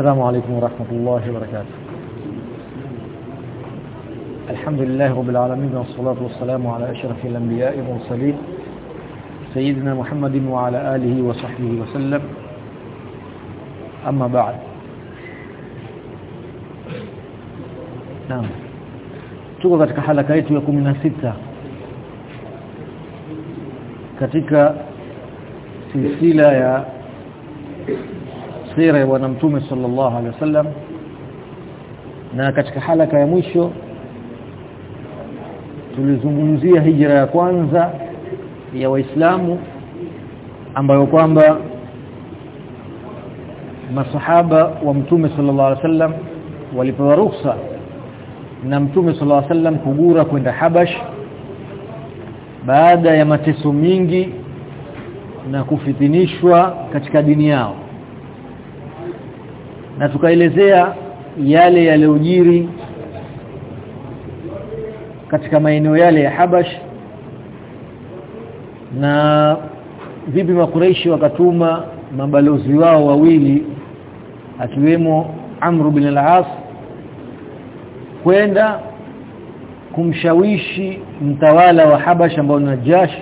السلام عليكم ورحمة الله وبركاته. الحمد لله رب العالمين والصلاة والسلام على أشرف الأنبياء والمرسلين سيدنا محمد وعلى آله وصحبه وسلم. أما بعد. نعم. tuko katika halaka yetu ya 16 katika silsila ya sira ya bwana mtume sallallahu alaihi wasallam. Na katika halaka ya mwisho tulizungumzia hijra ya kwanza ya waislamu ambayo kwamba masahaba wa mtume sallallahu alaihi wasallam walipewa ruhusa na mtume sallallahu alaihi wasallam kugura kwenda Habash baada ya mateso mingi na kufitinishwa katika dini yao na tukaelezea yale yaliyojiri katika maeneo yale ya Habash na vipi makureishi wakatuma mabalozi wao wawili akiwemo Amr bin al-As kwenda kumshawishi mtawala wa Habash ambao ni Najash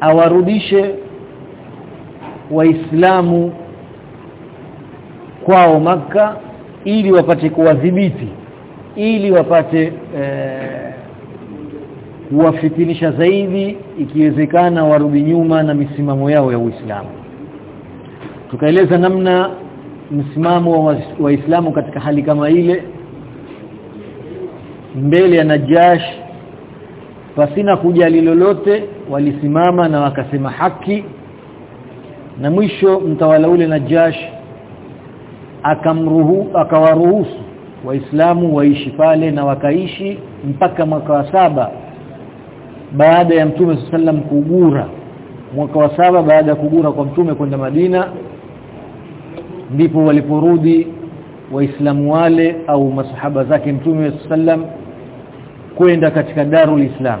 awarudishe waislamu kwao maka ili wapate kuwadhibiti ili wapate kuwafitinisha zaidi ikiwezekana warudi nyuma na misimamo yao ya Uislamu. Tukaeleza namna msimamo wa waislamu katika hali kama ile mbele ya Najash pasina kujali lolote walisimama na wakasema haki na mwisho mtawala ule Najash akamruhu akawaruhusu waislamu waishi pale na wakaishi mpaka mwaka wa saba baada ya mtume sallam kugura. Mwaka wa saba baada ya kugura kwa mtume kwenda Madina ndipo waliporudi waislamu wale au masahaba zake mtume sallam kwenda katika darul islam.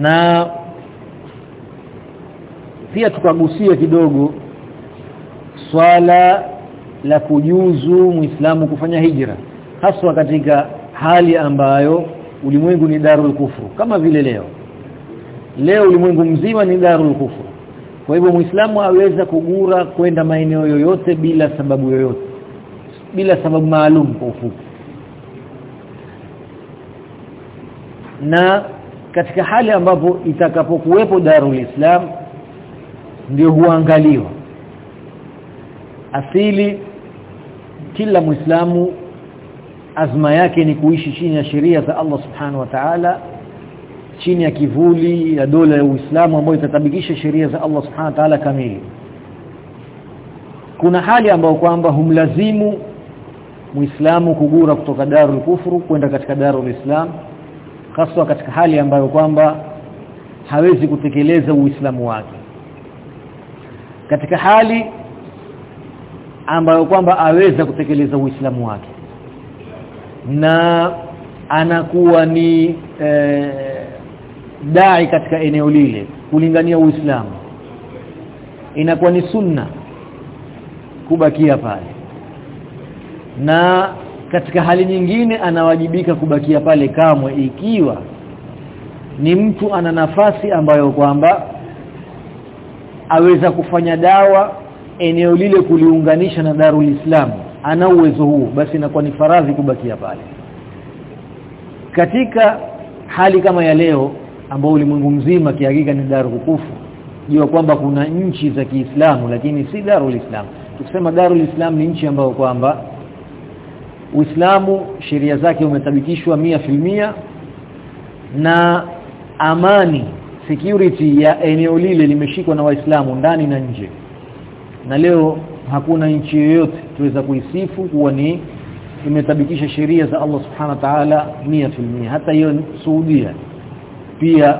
Na pia tukagusia kidogo swala la kujuzu muislamu kufanya hijra haswa katika hali ambayo ulimwengu ni darul kufru kama vile leo. Leo ulimwengu mzima ni darul kufru. Kwa hivyo muislamu aweza kugura kwenda maeneo yoyote bila sababu yoyote bila sababu maalum kwa ufupi. Na katika hali ambapo itakapokuwepo darul islam ndio huangaliwa asili kila muislamu azma yake ni kuishi chini ya sheria za Allah subhanahu wa ta'ala chini ya kivuli ya dola ya Uislamu ambayo itatabikisha sheria za Allah subhanahu wa ta'ala kamili. Kuna hali ambayo kwamba humlazimu muislamu kugura kutoka darul kufru kwenda katika darul islam hasa katika hali ambayo kwamba hawezi kutekeleza uislamu wake. Katika hali ambayo kwamba aweza kutekeleza uislamu wake. Na anakuwa ni e, dai katika eneo lile kulingania uislamu. Inakuwa ni sunna kubakia pale. Na katika hali nyingine anawajibika kubakia pale kamwe ikiwa ni mtu ana nafasi ambayo kwamba aweza kufanya dawa eneo lile kuliunganisha na Darul Islam ana uwezo huo basi inakuwa ni faradhi kubakia pale. Katika hali kama ya leo ambao ulimwengu mzima kihakika ni Darul Kufu jua kwamba kuna nchi za Kiislamu lakini si Darul Islam. Tukisema Darul Islam ni nchi ambayo kwamba Uislamu sheria zake umetabikishwa mia na amani security ya eneo lile limeshikwa na waislamu ndani na nje na leo hakuna nchi yoyote tuweza kuisifu kuwa ni imetabikisha sheria za Allah subhanahu wa ta'ala mia. Filmia hata hiyo Saudia pia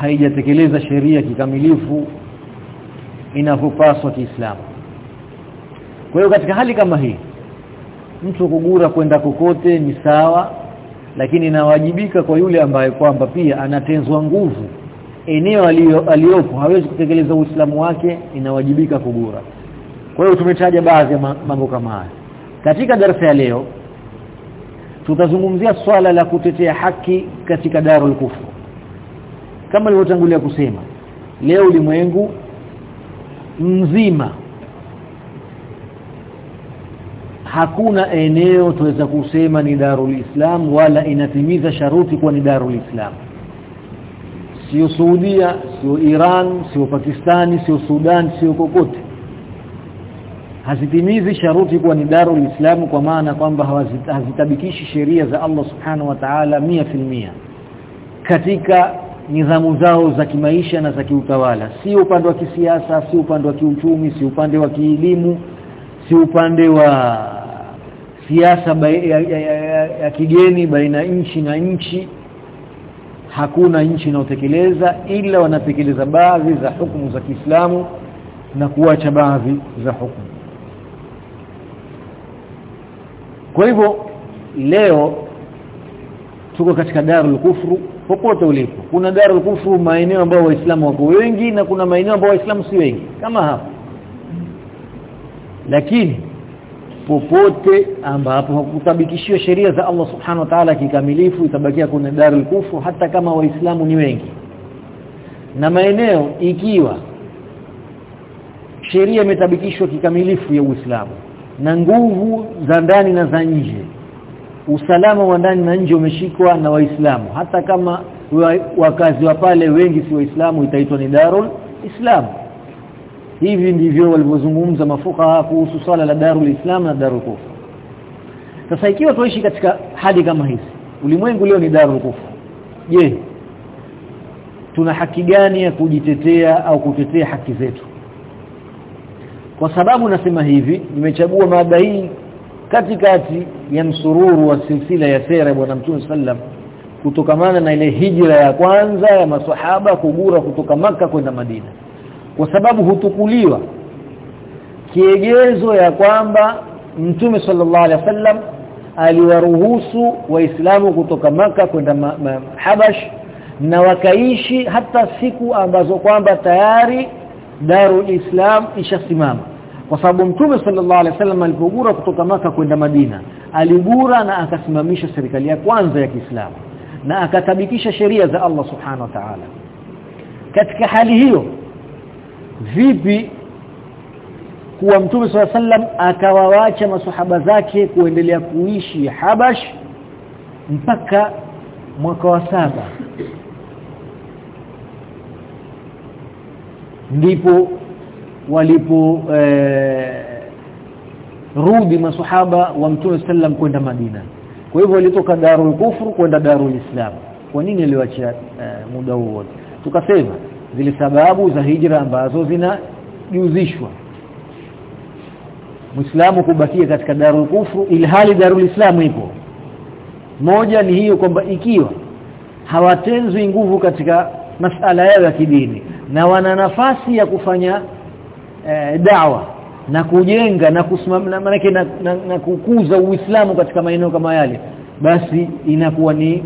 haijatekeleza sheria kikamilifu inavyopaswa Kiislamu. Kwa hiyo katika hali kama hii mtu kugura kwenda kokote ni sawa lakini inawajibika kwa yule ambaye kwamba pia anatenzwa nguvu. Eneo aliyopo hawezi kutekeleza uislamu wake inawajibika kugura kwa hiyo tumetaja baadhi ya mambo kama haya. Katika darasa ya leo tutazungumzia swala la kutetea haki katika darul kufru kama nilivyotangulia kusema leo ulimwengu mzima hakuna eneo tuweza kusema ni darul islam wala inatimiza sharuti kuwa ni darul islam. Sio Saudia sio Iran sio Pakistani sio Sudan sio kokote hazitimizi sharuti kuwa ni darul islam kwa maana kwamba hazitabikishi sheria za Allah subhanahu wa ta'ala 100% katika nidhamu zao za kimaisha na za kiutawala. Si upande wa kisiasa si upande wa kiuchumi si upande wa kielimu si upande wa siasa ya, ya, ya, ya kigeni baina nchi na nchi. Hakuna nchi inayotekeleza ila wanatekeleza baadhi za hukumu za Kiislamu na kuacha baadhi za hukumu kwa hivyo leo tuko katika darul kufru popote ulipo. Kuna darul kufru maeneo ambayo waislamu wako wengi na kuna maeneo ambayo waislamu si wengi kama hapa lakini popote ambapo hakutabikishiwa sheria za Allah subhanahu wa ta'ala kikamilifu itabakia kuna darul kufru hata kama waislamu ni wengi. Na maeneo ikiwa sheria imetabikishwa kikamilifu ya Uislamu na nguvu za ndani na za nje. Usalama wa ndani na nje umeshikwa na waislamu. Hata kama wakazi wa pale wengi si waislamu itaitwa ni darul islam. Hivi ndivyo walivyozungumza mafuka kuhusu swala la darul islam na darul kufr. Sasa ikiwa tuishi katika hali kama hizi ulimwengu leo ni darul kufr. Je tuna haki gani ya kujitetea au kutetea haki zetu kwa sababu nasema hivi nimechagua mada hii katikati ya msururu wa silsila ya sera ya bwana mtume sallam kutokamana na ile hijra ya kwanza ya maswahaba kugura kutoka maka kwenda Madina. Kwa sababu hutukuliwa kiegezo ya kwamba mtume sallallahu alaihi wasallam aliwaruhusu waislamu kutoka maka kwenda ma, ma, Habash na wakaishi hata siku ambazo kwamba tayari Darul Islam ishasimama kwa sababu mtume sallallahu alaihi wasallam alipogura kutoka maka kwenda Madina aligura na akasimamisha serikali ya kwanza ya Kiislamu na akatabikisha sheria za Allah subhanahu wa ta'ala. Katika hali hiyo vipi kuwa mtume swalla sallam akawawacha masuhaba zake kuendelea kuishi Habash mpaka mwaka wa saba? Ndipo walipo eh, rudi masuhaba wa mtume sallam kwenda Madina. Kwa hivyo walitoka Darul Kufru kwenda Darul Islam. Kwa nini aliwacha eh, muda huo tukasema zile sababu za hijra ambazo zinajuzishwa. Muislamu kubakia katika Darul Kufru ilhali Darul Islam ipo. Moja ni hiyo kwamba ikiwa hawatenzwi nguvu katika masala yao ya kidini na wana nafasi ya kufanya e, dawa na kujenga na kusimamia maana na, na, na kukuza Uislamu katika maeneo kama yale basi inakuwa ni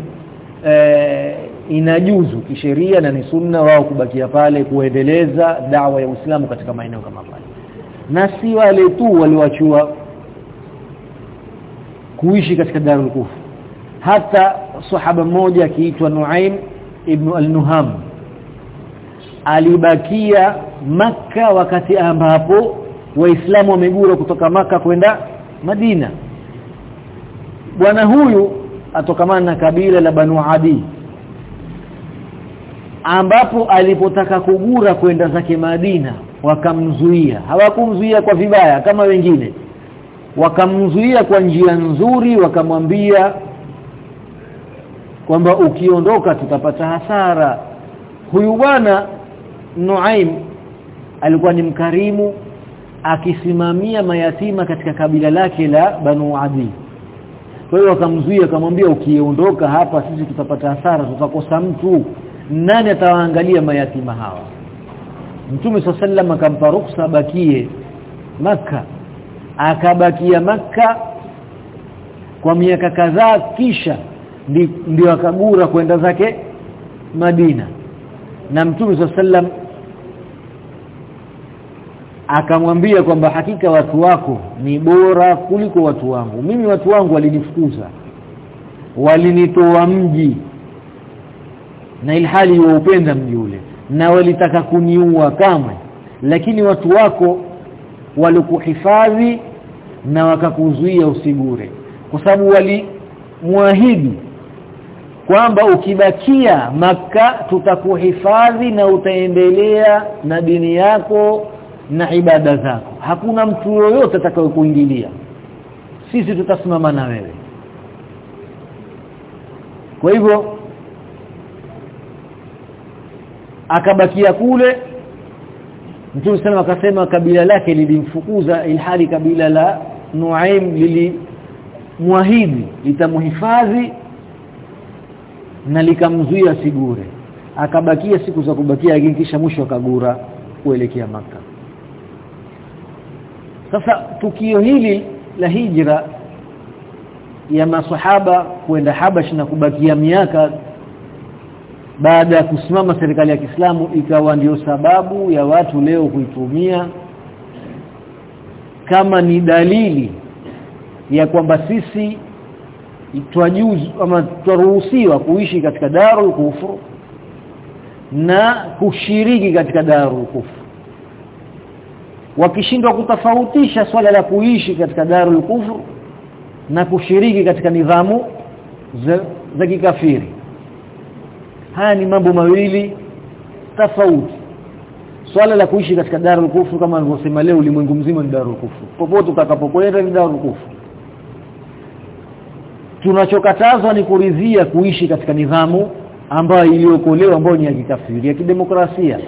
e, inajuzu kisheria na ni sunna wao kubakia pale kuendeleza dawa ya Uislamu katika maeneo kama pale. Na si wale tu waliwachua kuishi katika Darul Kufr. Hata sahaba mmoja akiitwa Nuaim ibn al-Nuham alibakia maka wakati ambapo waislamu wamegura kutoka maka kwenda Madina. Bwana huyu atokamana na kabila la Banu Adi ambapo alipotaka kugura kwenda zake Madina wakamzuia. Hawakumzuia kwa vibaya kama wengine. Wakamzuia kwa njia nzuri wakamwambia kwamba ukiondoka tutapata hasara. Huyu bwana Nuaim alikuwa ni mkarimu akisimamia mayatima katika kabila lake la Banu Adi. Kwa hiyo akamzuia akamwambia ukiondoka hapa sisi tutapata hasara tutakosa mtu. Nani atawaangalia mayatima hawa? Mtume sallam akampa ruksa bakie maka akabakia maka kwa miaka kadhaa kisha ndio akagura kwenda zake Madina. Na Mtume sallam akamwambia kwamba hakika watu wako ni bora kuliko watu wangu. Mimi watu wangu walinifukuza walinitoa mji na ilhali waupenda mji ule na walitaka kuniua kamwe. Lakini watu wako walikuhifadhi na wakakuzuia usigure kwa sababu walimwahidi kwamba ukibakia maka tutakuhifadhi na utaendelea na dini yako na ibada zako. Hakuna mtu yoyote atakayokuingilia sisi tutasimama na wewe. Kwa hivyo akabakia kule Mtume sana akasema kabila lake lilimfukuza ilhali kabila la Nuaim lilimwahidi litamhifadhi na likamzuia sigure akabakia siku za kubakia lakini kisha mwisho akagura kuelekea maka sasa tukio hili la hijra ya masahaba kwenda Habash na kubakia miaka baada ya kusimama serikali ya Kiislamu ikawa ndio sababu ya watu leo kuitumia kama ni dalili ya kwamba sisi twajuzu ama kuishi katika darul kufru na kushiriki katika darul kufru wakishindwa kutofautisha swala la kuishi katika darul kufru na kushiriki katika nidhamu za, za kikafiri. Haya ni mambo mawili tofauti. Swala la kuishi katika darul kufru kama alivyosema leo ulimwengu mzima ni darul kufru popote utakapokwenda ni darul kufru tunachokatazwa ni kuridhia kuishi katika nidhamu ambayo iliyokolewa ambayo ni ya kikafiri ya kidemokrasia.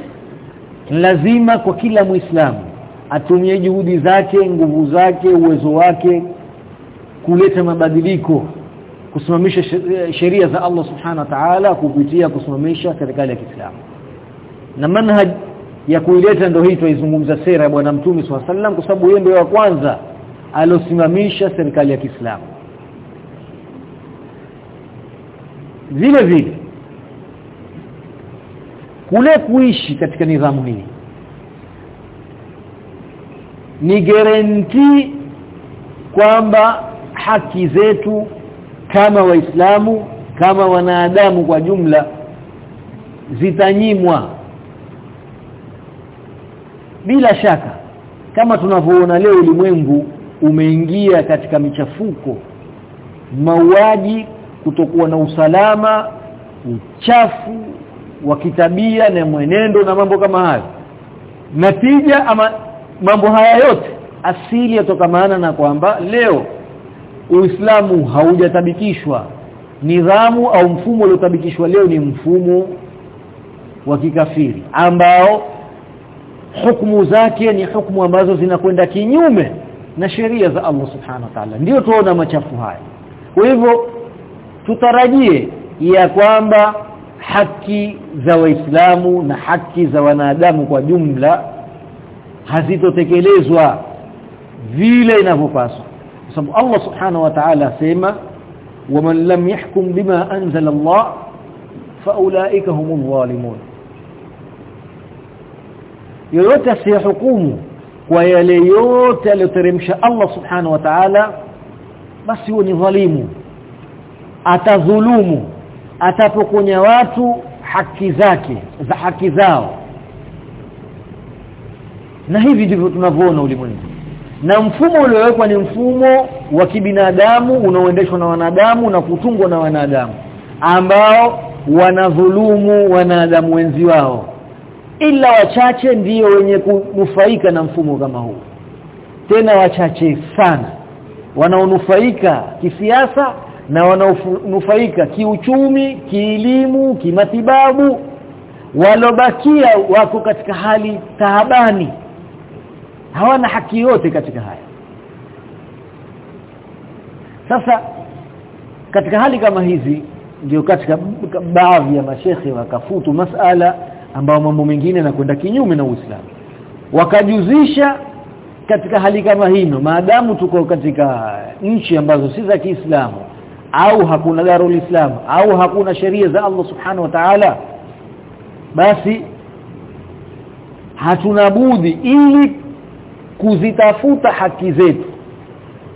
Lazima kwa kila muislamu atumie juhudi zake nguvu zake uwezo wake kuleta mabadiliko kusimamisha sheria za Allah subhanahu wa ta'ala kupitia kusimamisha serikali ya Kiislamu. Na manhaj ya kuileta ndio hii tuizungumza sera ya bwana mtume swalla kwa sababu yeye ndio wa kwanza alosimamisha serikali ya Kiislamu. Vile vile kule kuishi katika nidhamu hii ni guarantee kwamba haki zetu kama waislamu kama wanadamu kwa jumla zitanyimwa. Bila shaka kama tunavyoona leo ulimwengu umeingia katika michafuko mauaji kutokuwa na usalama uchafu wa kitabia na mwenendo na mambo kama hayo. Natija ama mambo haya yote. Asili yatokamana na kwamba leo Uislamu haujatabikishwa. Nidhamu au mfumo uliotabikishwa leo ni mfumo wa kikafiri ambao hukumu zake ni hukumu ambazo zinakwenda kinyume na sheria za Allah subhanahu wa ta'ala. Ndio tuona machafu haya. Kwa hivyo tutarajie ya kwamba haki za waislamu na haki za wanadamu kwa jumla hazitotekelezwa vile inavyopaswa kwa sababu Allah subhanahu wa ta'ala asema waman lam yahkum bima anzala Allah faulaika humul zalimun yoyote asiyehukumu kwa yale yote aliyoteremsha Allah subhanahu wa ta'ala basi huo ni dhalimu atadhulumu atapokunya watu haki zake za haki zao na hivi ndivyo tunavyoona ulimwengu. Na mfumo uliowekwa ni mfumo wa kibinadamu unaoendeshwa na wanadamu na kutungwa na wanadamu ambao wanadhulumu wanadamu wenzi wao. Ila wachache ndiyo wenye kunufaika na mfumo kama huu. Tena wachache sana. Wanaonufaika kisiasa na wanaonufaika kiuchumi kielimu kimatibabu. Walobakia wako katika hali taabani hawana haki yote katika haya. Sasa katika hali kama hizi ndio katika baadhi ya mashekhe wakafutu masala ambao mambo mengine yanakwenda kinyume na Uislamu. Wakajuzisha katika hali kama hino maadamu tuko katika nchi ambazo si za Kiislamu au hakuna darul Islam au hakuna sheria za Allah subhanahu wa ta'ala basi hatuna budi ili kuzitafuta haki zetu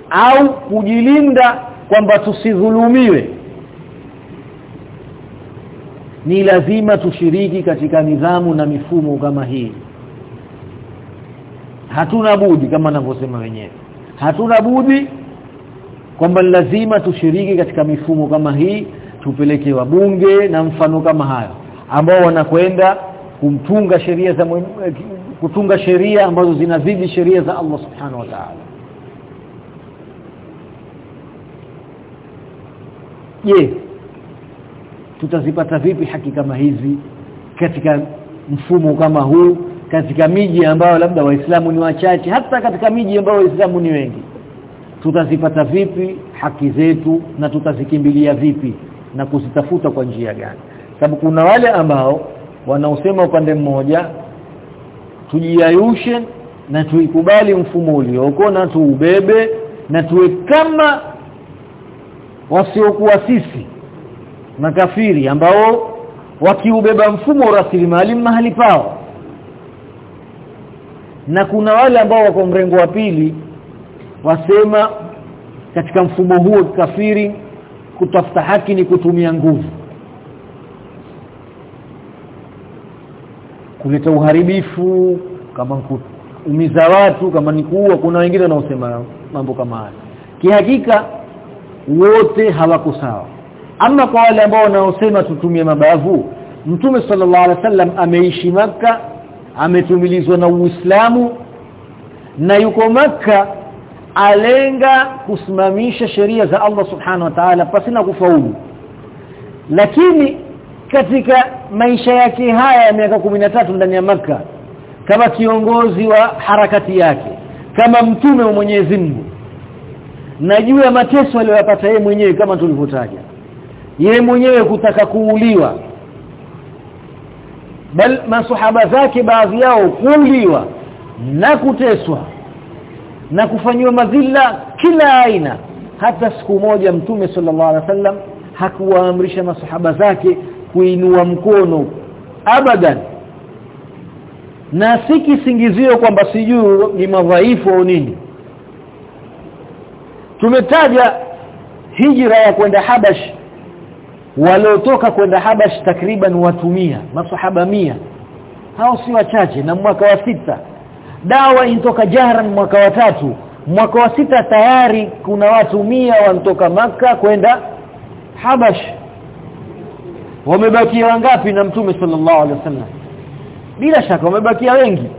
au kujilinda kwamba tusidhulumiwe. Ni lazima tushiriki katika nidhamu na mifumo kama hii. Hatuna budi kama anavyosema wenyewe hatuna budi kwamba lazima tushiriki katika mifumo kama hii tupeleke wabunge na mfano kama hayo ambao wanakwenda kumtunga sheria za kutunga sheria ambazo zinazidi sheria za Allah subhanahu wa ta'ala. Je tutazipata vipi haki kama hizi katika mfumo kama huu katika miji ambayo labda waislamu ni wachache hata katika miji ambayo waislamu ni wengi? Tutazipata vipi haki zetu na tutazikimbilia vipi na kuzitafuta kwa njia gani? Sababu kuna wale ambao wanaosema upande mmoja tujiayushe na tuikubali mfumo ulioko na tuubebe na tuwe kama wasiokuwa sisi makafiri ambao wakiubeba mfumo rasilimali mahali pao. Na kuna wale ambao wako mrengo wa pili wasema katika mfumo huo kafiri kutafuta haki ni kutumia nguvu kuleta uharibifu kama kuumiza watu kama ni kuua. Kuna wengine wanaosema mambo kama haya kihakika wote hawako sawa. Ama kwa wale ambao wanaosema tutumie mabavu mtume sallallahu alaihi wasallam ameishi maka ametumilizwa na Uislamu na yuko maka alenga kusimamisha sheria za Allah subhanahu wa ta'ala pasina kufaulu. Lakini katika maisha yake haya ya miaka tatu ndani ya maka kama kiongozi wa harakati yake kama mtume wa Mwenyezi Mungu. Na juu ya mateso aliyopata yeye mwenyewe kama tulivyotaja. Yeye mwenyewe kutaka kuuliwa. Bal masuhaba zake baadhi yao kuuliwa na kuteswa na kufanyiwa madhila kila aina. Hata siku moja mtume sallallahu alaihi wasallam hakuwaamrisha masahaba zake kuinua mkono. Abadan. Na si kisingizio kwamba sijuu ni madhaifu au nini. Tumetaja hijra ya kwenda Habash. Waliotoka kwenda Habash takriban watu mia masahaba mia. Hao si wachache na mwaka wa sita. Dawa intoka Jaran mwaka wa tatu. Mwaka wa sita tayari kuna watu mia wanatoka maka kwenda Habash wamebakia wangapi na mtume sallallahu alaihi wasallam? Bila shaka wamebakia wengi.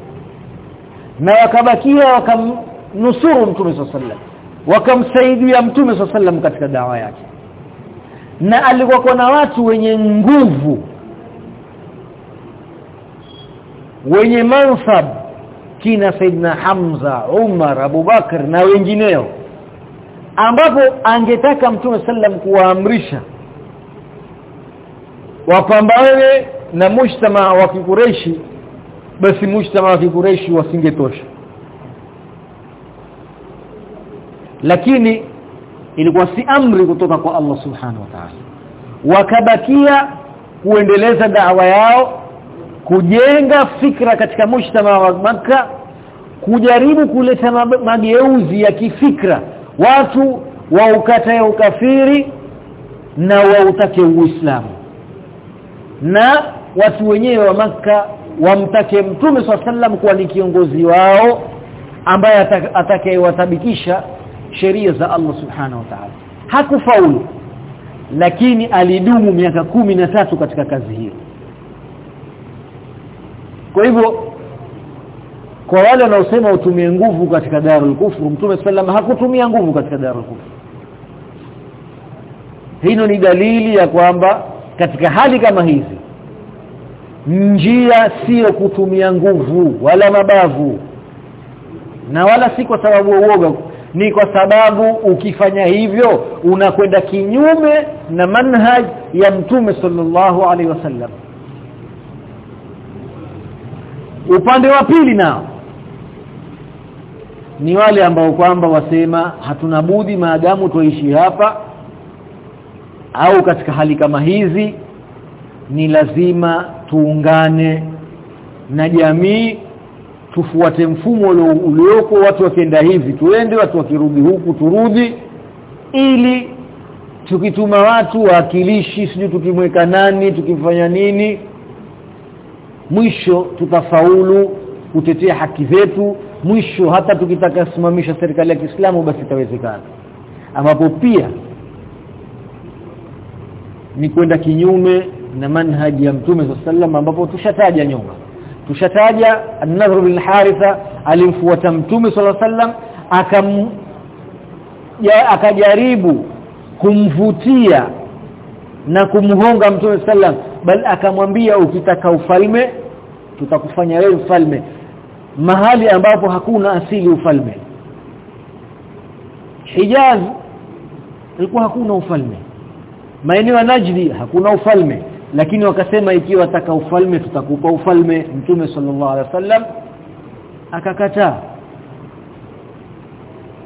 Na wakabakia wakamnusuru mtume sallallahu alaihi wakamsaidia mtume sallallahu alaihi katika dawa yake. Na alikuwa na watu wenye nguvu. Wenye mansab. Kina Saidna Hamza Umar Abu Bakar na wengineo. Ambapo angetaka mtume sallam kuwaamrisha wapambane na mujtama wa kikureshi basi mujtama wa kikureshi wasingetosha. Lakini ilikuwa si amri kutoka kwa Allah subhanahu wa ta'ala. Wakabakia kuendeleza dawa yao kujenga fikra katika mujtama wa maka kujaribu kuleta mageuzi ya kifikra. Watu waukatae ukafiri na wautake uislamu na watu wenyewe wa maka wamtake mtume sallam kuwa ni kiongozi wao ambaye atakayewatabikisha sheria za Allah subhanahu wa ta'ala. Hakufaulu lakini alidumu miaka kumi na tatu katika kazi hiyo. Kwa hivyo kwa wale wanaosema utumie nguvu katika darul kufru mtume sallam hakutumia nguvu katika darul kufru hino ni dalili ya kwamba katika hali kama hizi. Njia sio kutumia nguvu wala mabavu na wala si kwa sababu uoga. Ni kwa sababu ukifanya hivyo unakwenda kinyume na manhaj ya mtume sallallahu alaihi wasallam. Upande wa pili nao ni wale ambao kwamba wasema hatuna budi maadamu tuishi hapa au katika hali kama hizi ni lazima tuungane na jamii tufuate mfumo ulioko watu wakienda hivi tuende watu wakirudi huku turudi ili tukituma watu waakilishi sijui tukimweka nani tukimfanya nini mwisho tutafaulu kutetea haki zetu mwisho hata tukitaka kusimamisha serikali ya Kiislamu basi itawezekana. Ambapo pia ni kwenda kinyume na manhaji ya Mtume sallam ambapo tushataja nyuma. Tushataja an-Nadhr bin Haritha alimfuata Mtume sallam akam ya, akajaribu kumvutia na kumhonga Mtume sallam bal akamwambia ukitaka ufalme tutakufanya wewe ufalme. Mahali ambapo hakuna asili ufalme. Hijaz ilikuwa hakuna ufalme maeneo ya Najdi hakuna ufalme lakini wakasema ikiwa taka ufalme tutakupa ufalme. Mtume sallallahu alaihi wasallam akakataa.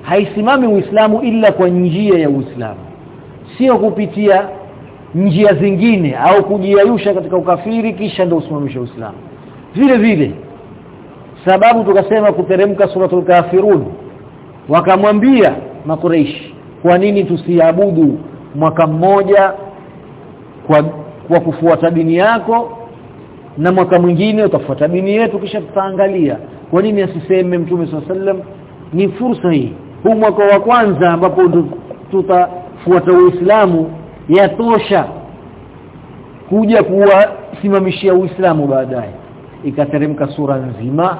Haisimami uislamu ila kwa njia ya uislamu sio kupitia njia zingine au kujiayusha katika ukafiri kisha ndio usimamisha uislamu. Vile vile sababu tukasema kuteremka suratul kafirun wakamwambia makureishi kwa nini tusiabudu mwaka mmoja kwa kwa kufuata dini yako na mwaka mwingine utafuata dini yetu kisha tutaangalia. Kwa nini asiseme mtume sallam ni fursa hii. Huu mwaka wa kwanza ambapo tutafuata uislamu yatosha kuja kuwasimamishia uislamu baadaye. Ikateremka sura nzima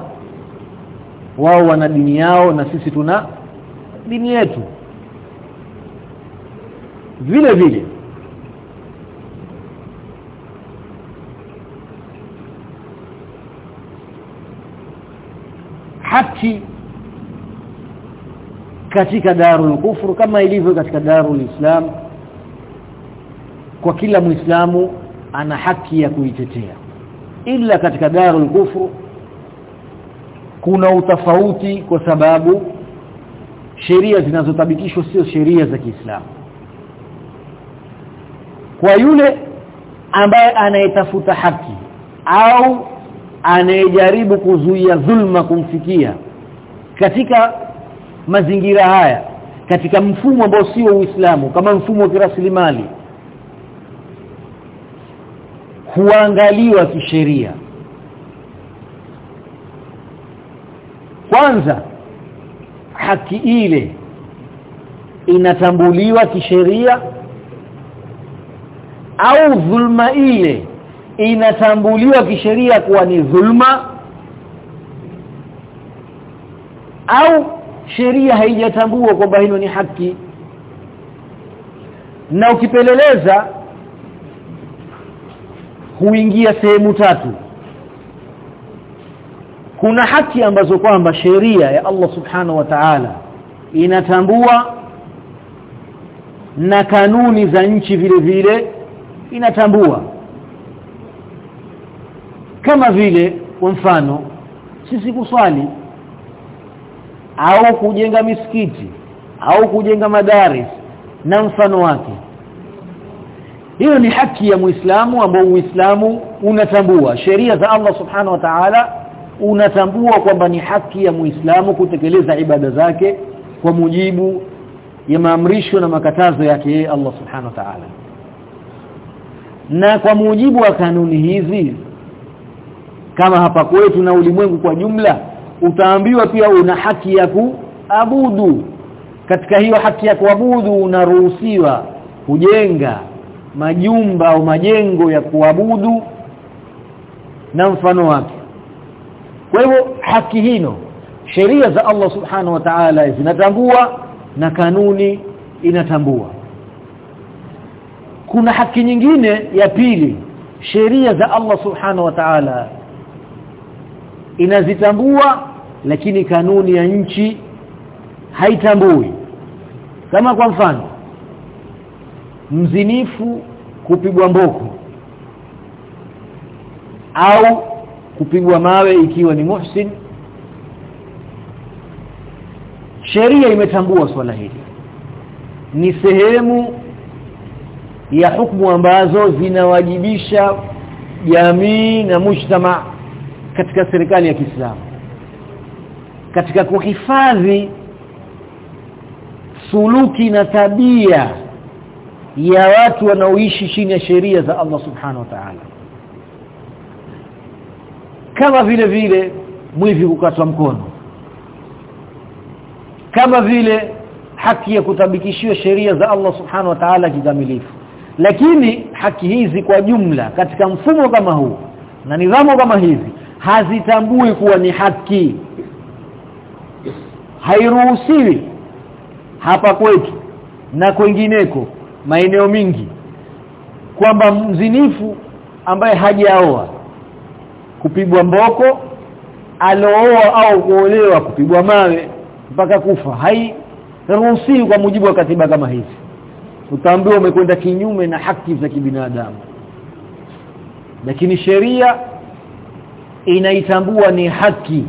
wao wana dini yao na sisi tuna dini yetu vile vile. Haki katika daru kufru kama ilivyo katika daru islam kwa kila muislamu ana haki ya kuitetea. Ila katika daru kufru kuna utofauti kwa sababu sheria zinazotabikishwa sio sheria za Kiislamu kwa yule ambaye anayetafuta haki au anayejaribu kuzuia dhulma kumfikia katika mazingira haya katika mfumo ambao sio Uislamu kama mfumo wa kiraslimali huangaliwa kisheria. Kwanza haki ile inatambuliwa kisheria au dhulma ile inatambuliwa kisheria kuwa ni dhulma au sheria haijatambua kwamba hilo ni haki. Na ukipeleleza huingia sehemu tatu. Kuna haki ambazo kwamba sheria ya Allah subhanahu wa ta'ala inatambua na kanuni za nchi vile vile inatambua. Kama vile kwa mfano sisi kuswali au kujenga misikiti au kujenga madaris na mfano wake. Hiyo ni haki ya Muislamu ambao Uislamu unatambua. Sheria za Allah subhanahu wa ta'ala unatambua kwamba ni haki ya Muislamu kutekeleza ibada zake kwa mujibu ya maamrisho na makatazo yake Allah subhanahu wa ta'ala na kwa mujibu wa kanuni hizi kama hapa kwetu na ulimwengu kwa jumla utaambiwa pia una haki ya kuabudu. Katika hiyo haki ya kuabudu unaruhusiwa kujenga majumba au majengo ya kuabudu na mfano wake. Kwa hivyo haki hino sheria za Allah subhanahu wa ta'ala zinatambua na kanuni inatambua kuna haki nyingine ya pili. Sheria za Allah subhanahu wa ta'ala. Inazitambua lakini kanuni ya nchi haitambui. Kama kwa mfano mzinifu kupigwa mboko au kupigwa mawe ikiwa ni muhsin. Sheria imetambua swala hili. Ni sehemu ya hukumu ambazo zinawajibisha jamii na mujtama katika serikali ya Kiislamu. Katika kuhifadhi suluki na tabia ya watu wanaoishi chini ya sheria za Allah subhanahu wa ta'ala. Kama vile vile mwivi kukatwa mkono. Kama vile haki ya kutabikishiwa sheria za Allah subhanahu wa ta'ala kikamilifu lakini haki hizi kwa jumla katika mfumo kama huu na nidhamu kama hizi hazitambui kuwa ni haki. Hairuhusiwi hapa kwetu na kwingineko maeneo mingi kwamba mzinifu ambaye hajaoa kupigwa mboko alooa au kuolewa kupigwa mawe mpaka kufa hairuhusiwi kwa mujibu wa katiba kama hizi utaambiwa umekwenda kinyume na haki za kibinadamu. Lakini sheria inaitambua ni haki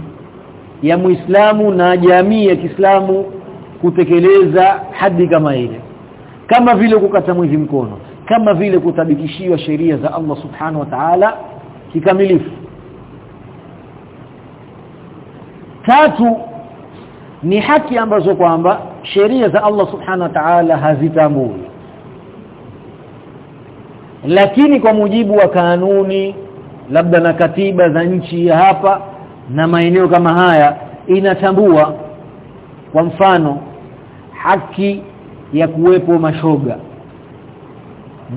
ya Muislamu na jamii ya Kiislamu kutekeleza hadi kama ile. Kama vile kukata mwizi mkono kama vile kutabikishiwa sheria za Allah subhanahu wa ta'ala kikamilifu. Tatu ni haki ambazo kwamba sheria za Allah subhanahu wa ta'ala hazitambui lakini kwa mujibu wa kanuni labda na katiba za nchi hapa na maeneo kama haya inatambua kwa mfano haki ya kuwepo mashoga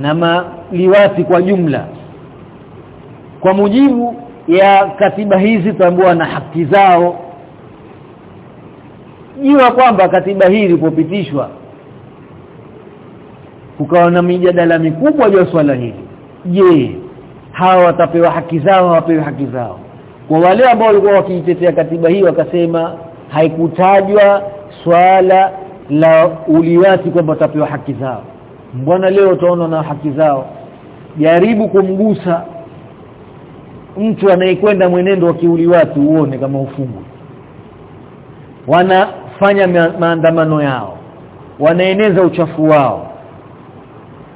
na maliwati kwa jumla. Kwa mujibu ya katiba hizi tambua na haki zao. Jua kwamba katiba hii ilipopitishwa kukawa na mijadala mikubwa juu ya swala hili. Je hawa watapewa haki zao hawapewi haki zao? Kwa wale ambao walikuwa wakiitetea katiba hii wakasema haikutajwa swala la uliwati kwamba watapewa haki zao. Mbona leo utaona na haki zao? Jaribu kumgusa mtu anayekwenda mwenendo wa kiuliwati uone kama ufungu wanafanya maandamano yao. Wanaeneza uchafu wao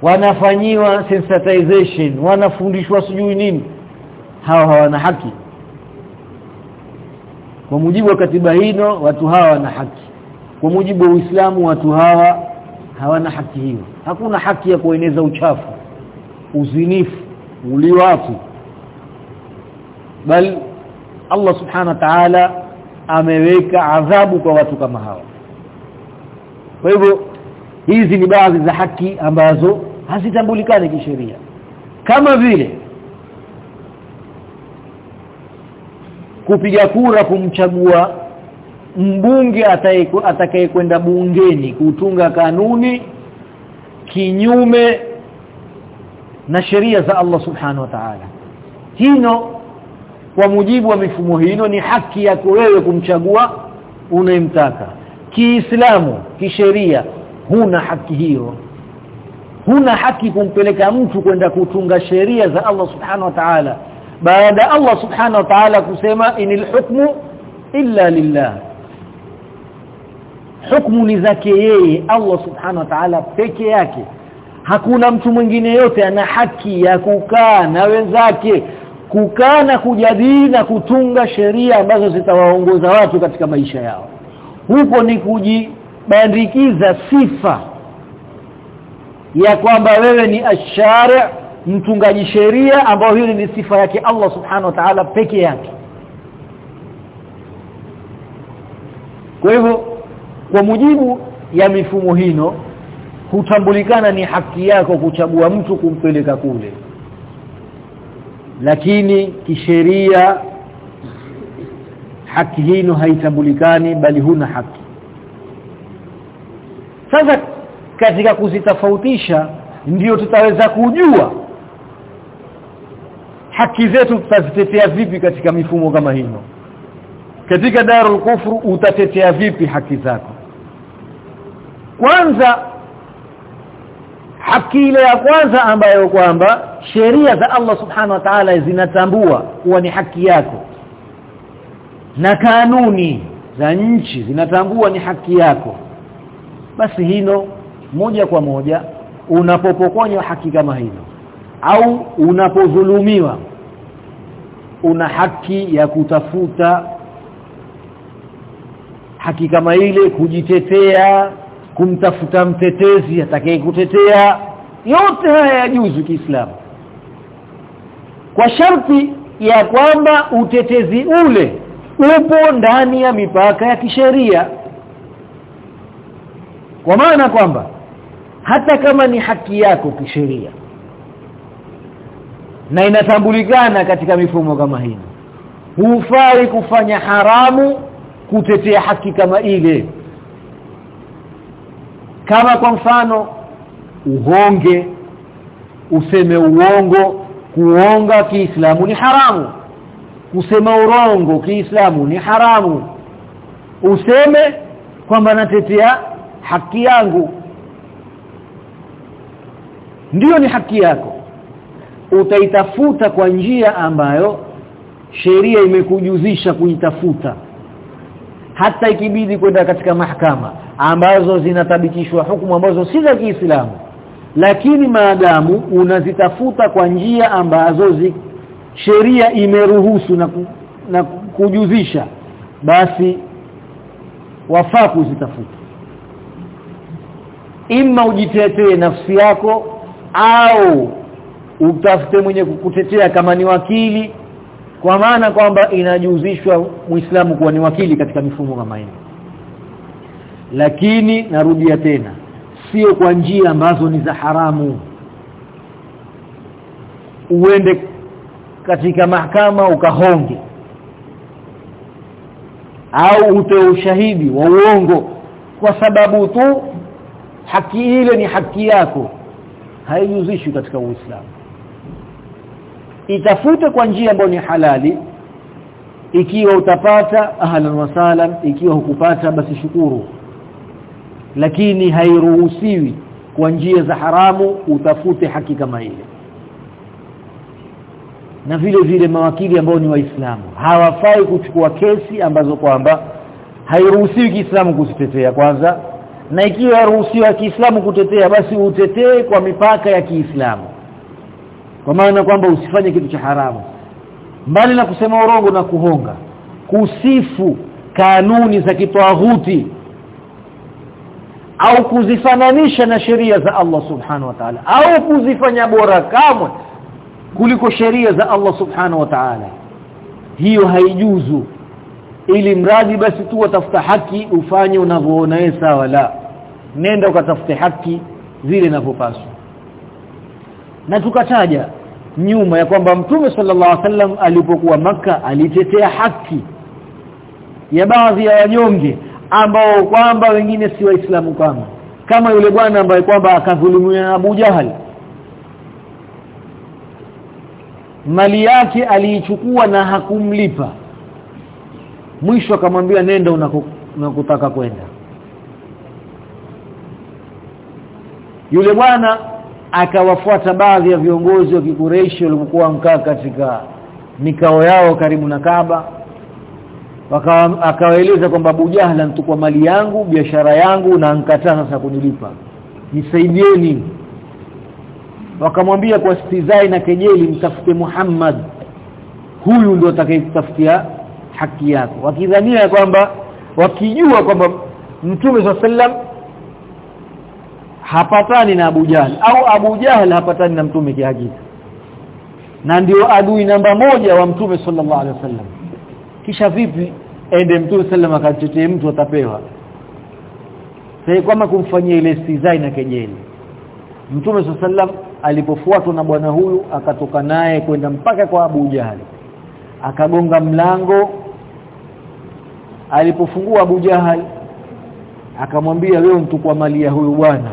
wanafanyiwa sensitization wanafundishwa sijui nini. Hawa hawana haki. Kwa mujibu wa katiba hino watu hawa wana haki. Kwa mujibu wa Uislamu watu hawa hawana haki hiyo. Hakuna haki ya kueneza uchafu uzinifu uliwafu. Bali Allah subhana wa ta'ala ameweka adhabu kwa watu kama hawa. Kwa hivyo hizi ni baadhi za haki ambazo hazitambulikani kisheria. Kama vile kupiga kura kumchagua mbunge atakayekwenda bungeni kutunga kanuni kinyume na sheria za Allah subhanahu wa ta'ala. Hino kwa mujibu wa mifumo hino ni haki yako wewe kumchagua unayemtaka. Kiislamu kisheria huna haki hiyo huna haki kumpeleka mtu kwenda kutunga sheria za Allah subhanahu wa ta'ala. Baada Allah subhanahu wa ta'ala kusema inil hukmu illa lillah. Hukmu ni zake yeye Allah subhanahu wa ta'ala peke yake. Hakuna mtu mwingine yote ana haki ya kukaa na wenzake kukaa na kujadili na kutunga sheria ambazo zitawaongoza watu katika maisha yao. Huko ni kujibandikiza sifa ya kwamba wewe ni ashari mtungaji sheria ambao hili ni sifa yake Allah subhanahu wa ta'ala peke yake. Kwa hivyo kwa mujibu ya mifumo hino hutambulikana ni haki yako kuchagua mtu kumpeleka kule. Lakini kisheria haki hino haitambulikani bali huna haki. Sasa katika kuzitofautisha ndiyo tutaweza kujua haki zetu tutazitetea vipi katika mifumo kama hino. Katika darul kufru utatetea vipi haki zako? Kwanza haki ile ya kwanza ambayo kwamba sheria za Allah subhanahu wa ta'ala zinatambua kuwa ni haki yako. Na kanuni za nchi zinatambua ni haki yako. Basi hino moja kwa moja unapopokonywa haki kama hizo au unapodhulumiwa una haki ya kutafuta haki kama ile kujitetea kumtafuta mtetezi atakayekutetea yote haya yajuzu Kiislamu. Kwa sharti ya kwamba utetezi ule upo ndani ya mipaka ya kisheria. Kwa maana kwamba hata kama ni haki yako kisheria. Na inatambulikana katika mifumo kama hii. Hufai kufanya haramu kutetea haki kama ile. Kama kwa mfano uhonge. Useme uongo kuonga Kiislamu ni haramu. Kusema urongo Kiislamu ni haramu. Useme kwamba natetea haki yangu ndiyo ni haki yako. Utaitafuta kwa njia ambayo sheria imekujuzisha kuitafuta. Hata ikibidi kwenda katika mahakama ambazo zinatabikishwa hukumu ambazo si za Kiislamu. Lakini maadamu unazitafuta kwa njia ambazo sheria imeruhusu na, ku, na kujuzisha basi wafaa kuzitafuta. Imma ujitetee nafsi yako au utafute mwenye kukutetea kama ni wakili kwa maana kwamba inajuzishwa Muislamu kuwa ni wakili katika mifumo kama hiyo lakini narudia tena sio kwa njia ambazo ni za haramu. Uende katika mahakama ukahonge au utoe ushahidi wa uongo kwa sababu tu haki ile ni haki yako haijuzishwi katika Uislamu. Itafute kwa njia ambayo ni halali. Ikiwa utapata ahlan wasalan ikiwa hukupata basi shukuru. Lakini hairuhusiwi kwa njia za haramu utafute haki kama ile. Na vile vile mawakili ambao ni waislamu hawafai kuchukua kesi ambazo kwamba hairuhusiwi Kiislamu kuzitetea. Kwanza na ikiwa ruhusiwa ya Kiislamu kutetea basi utetee kwa mipaka ya Kiislamu. Kwa maana kwamba usifanye kitu cha haramu. Mbali na kusema urongo na kuhonga kusifu kanuni za kitwaghuti au kuzifananisha na sheria za Allah subhanahu wa ta'ala au kuzifanya bora kamwe kuliko sheria za Allah subhanahu wa ta'ala. Hiyo haijuzu. Ili mradi basi tu watafuta haki ufanye unavyoona sawa la nenda ukatafute haki vile inavyopaswa. Na tukataja nyuma ya kwamba mtume sallallahu alaihi wasallam alipokuwa maka alitetea haki ya baadhi ya wanyonge ambao kwamba wengine si waislamu kama kama yule bwana ambaye kwamba akadhulumiwa na Abu Jahal. Mali yake aliichukua na hakumlipa. Mwisho akamwambia nenda unakotaka kwenda yule bwana akawafuata baadhi ya viongozi wa kikureishi waliokuwa mkaa katika mikao yao karibu na Kaaba. Akawaeleza kwamba Abu Jahla mali yangu biashara yangu na nkataa sasa kunilipa. Nisaidieni. Wakamwambia kwa stizai na kejeli mtafute Muhammad. Huyu ndio atakayekutafutia haki yako. Wakidhania kwamba wakijua kwamba Mtume sallam hapatani na Abu Jahl au Abu Jahl hapatani na Mtume kihakika na ndio adui namba moja wa Mtume sallallahu alaihi wasallam. Kisha vipi ende Mtume sallam akatetee mtu atapewa? Sasa kama kumfanyia ile istizai na kejeli. Mtume sallam alipofuatwa na bwana huyu akatoka naye kwenda mpaka kwa Abu Jahali akagonga mlango. Alipofungua Abu Jahl akamwambia wewe mtu kwa mali ya huyu bwana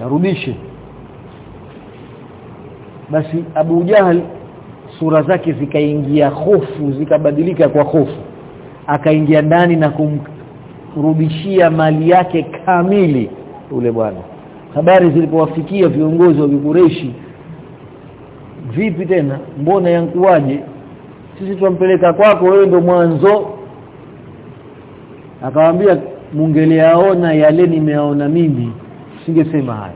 yarudishe. Basi Abu Jahal sura zake zikaingia hofu zikabadilika kwa hofu. Akaingia ndani na kumrudishia mali yake kamili ule bwana. Habari zilipowafikia viongozi wa Kureishi vipi tena? Mbona yankuwaje? Sisi tumpeleka kwako wewe ndo mwanzo. Akamwambia mungeleaona yale nimeaona mimi singesema haya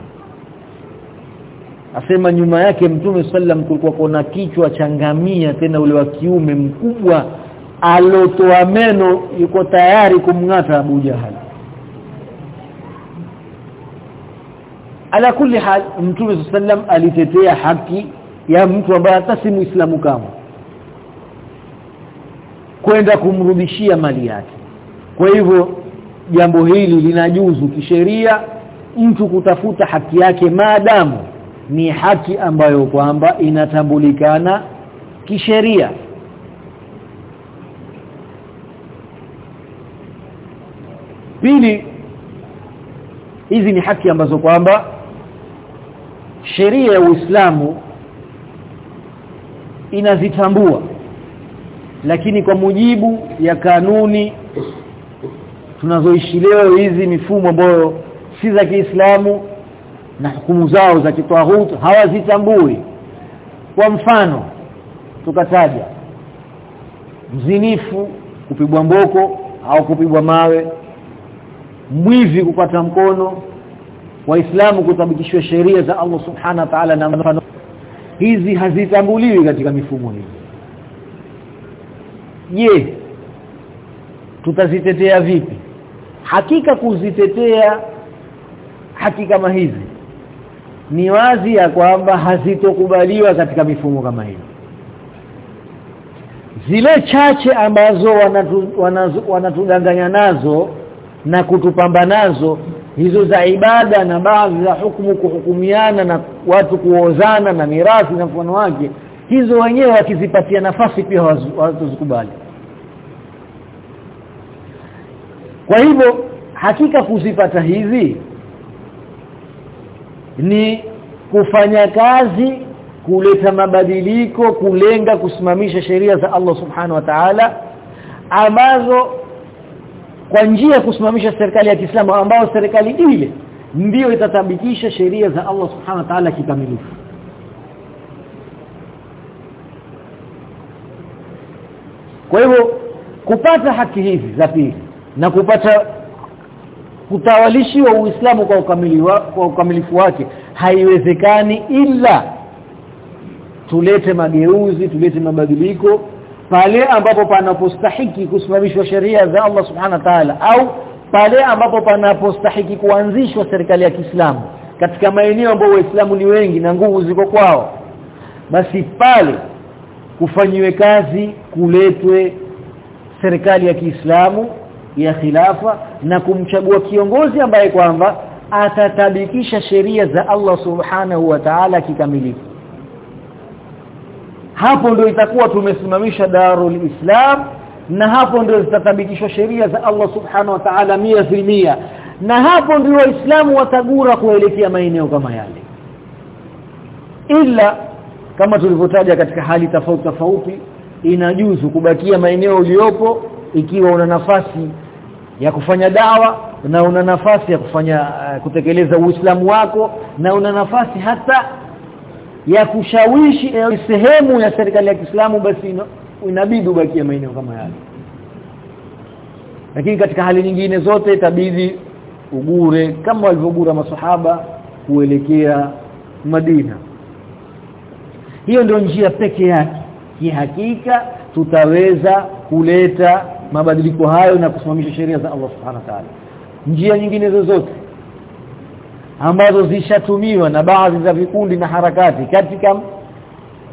asema nyuma yake mtume sallam kulikuwa kuna kichwa cha ngamia tena ule wa kiume mkubwa alotoa meno yuko tayari kumngata Abu Jahal. Ala kulli hal mtume sallam alitetea haki ya mtu ambaye hata si muislamu kama kwenda kumrudishia mali yake. Kwa hivyo jambo hili linajuzu kisheria mtu kutafuta haki yake maadamu ni haki ambayo kwamba inatambulikana kisheria. Pili hizi ni haki ambazo kwamba sheria ya Uislamu inazitambua lakini kwa mujibu ya kanuni tunazoishi leo hizi mifumo ambayo si za Kiislamu na hukumu zao za kitawahut hawazitambui. Kwa mfano tukataja mzinifu kupigwa mboko au kupigwa mawe mwizi kupata mkono waislamu kutabikishwa sheria za Allah subhana wa ta'ala na mfano. Hizi hazitambuliwi katika mifumo hii. Je tutazitetea vipi? Hakika kuzitetea haki kama hizi. Ni wazi ya kwamba hazitokubaliwa katika mifumo kama hiyo. Zile chache ambazo wanatudanganya nazo na kutupamba nazo hizo za ibada na baadhi za hukumu kuhukumiana na watu kuozana na mirathi na mfano wake hizo wenyewe wakizipatia nafasi pia hawazikubali kwa hivyo hakika kuzipata hizi ni kufanya kazi kuleta mabadiliko kulenga kusimamisha sheria za Allah subhanahu wa ta'ala ambazo kwa njia ya kusimamisha serikali ya Kiislamu ambayo serikali ile ndiyo itathibitisha sheria za Allah subhanahu wa ta'ala kikamilifu. Kwa hivyo kupata haki hizi za pili na kupata kutawalishiwa Uislamu kwa ukamilifu kwa ukamilifu wake haiwezekani ila tulete mageuzi tulete mabadiliko pale ambapo panapostahiki kusimamishwa sheria za Allah subhana wa ta'ala au pale ambapo panapostahiki kuanzishwa serikali ya Kiislamu katika maeneo ambayo waislamu ni wengi na nguvu ziko kwao. Basi pale kufanyiwe kazi kuletwe serikali ya Kiislamu ya khilafa na kumchagua kiongozi ambaye kwamba atatabikisha sheria za Allah subhanahu wa ta'ala kikamilifu. Hapo ndio itakuwa tumesimamisha darul islam na hapo ndio zitatabikishwa sheria za Allah subhanahu wa ta'ala 100% na hapo ndio waislamu watagura kuelekea maeneo kama yale. Ila kama tulivyotaja katika hali tofauti tofauti inajuzu kubakia maeneo uliopo ikiwa una nafasi ya kufanya dawa na una nafasi ya kufanya uh, kutekeleza uislamu wako na una nafasi hata ya kushawishi eh, sehemu ya serikali ya Kiislamu basi inabidi ubakie maeneo kama yale. Lakini katika hali nyingine zote itabidi ugure kama walivyogura masahaba kuelekea Madina. Hiyo ndio njia pekee yake. Kihakika tutaweza kuleta mabadiliko hayo na kusimamisha sheria za Allah subhanahu wa ta'ala. Njia nyingine zozote ambazo zishatumiwa na baadhi za vikundi na harakati katika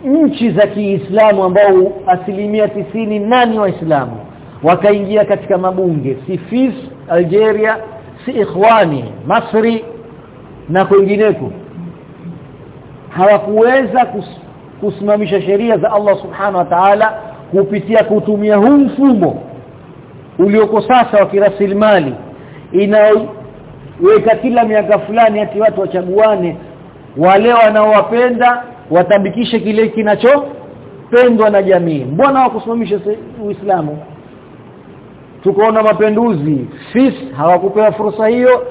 nchi za Kiislamu ambao asilimia tisini nani waislamu wakaingia katika mabunge si FIS Algeria si Ikhwani Masri na kwingineko hawakuweza kus, kusimamisha sheria za Allah subhanahu wa ta'ala kupitia kutumia huu mfumo ulioko sasa wa kirasilimali inaweka kila miaka fulani ati watu wachaguane wale wanaowapenda watambikishe kile kinachopendwa na jamii. Mbona wakusimamisha Uislamu? Tukoona mapenduzi FIS hawakupewa fursa hiyo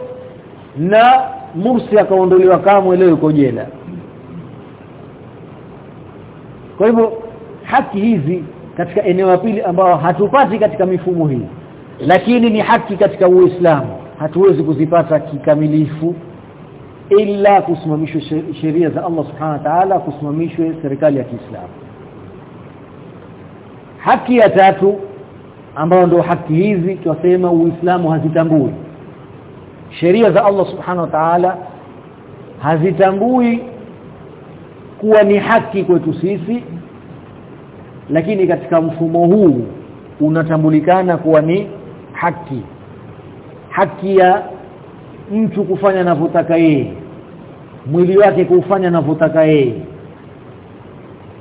na Mursi akaondolewa kamwe leo yuko jela. Kwa hivyo haki hizi katika eneo la pili ambao hatupati katika mifumo hii lakini ni haki katika Uislamu. Hatuwezi kuzipata kikamilifu ila kusimamishwe sheria za Allah subhanahu wa ta'ala kusimamishwe serikali ya Kiislamu. Haki ya tatu ambayo ndio haki hizi tunasema uislamu hazitambui. Sheria za Allah subhanahu wa ta'ala hazitambui kuwa ni haki kwetu sisi lakini katika mfumo huu unatambulikana kuwa ni haki. Haki ya mtu kufanya anavyotaka yeye. Mwili wake kufanya anavyotaka yeye.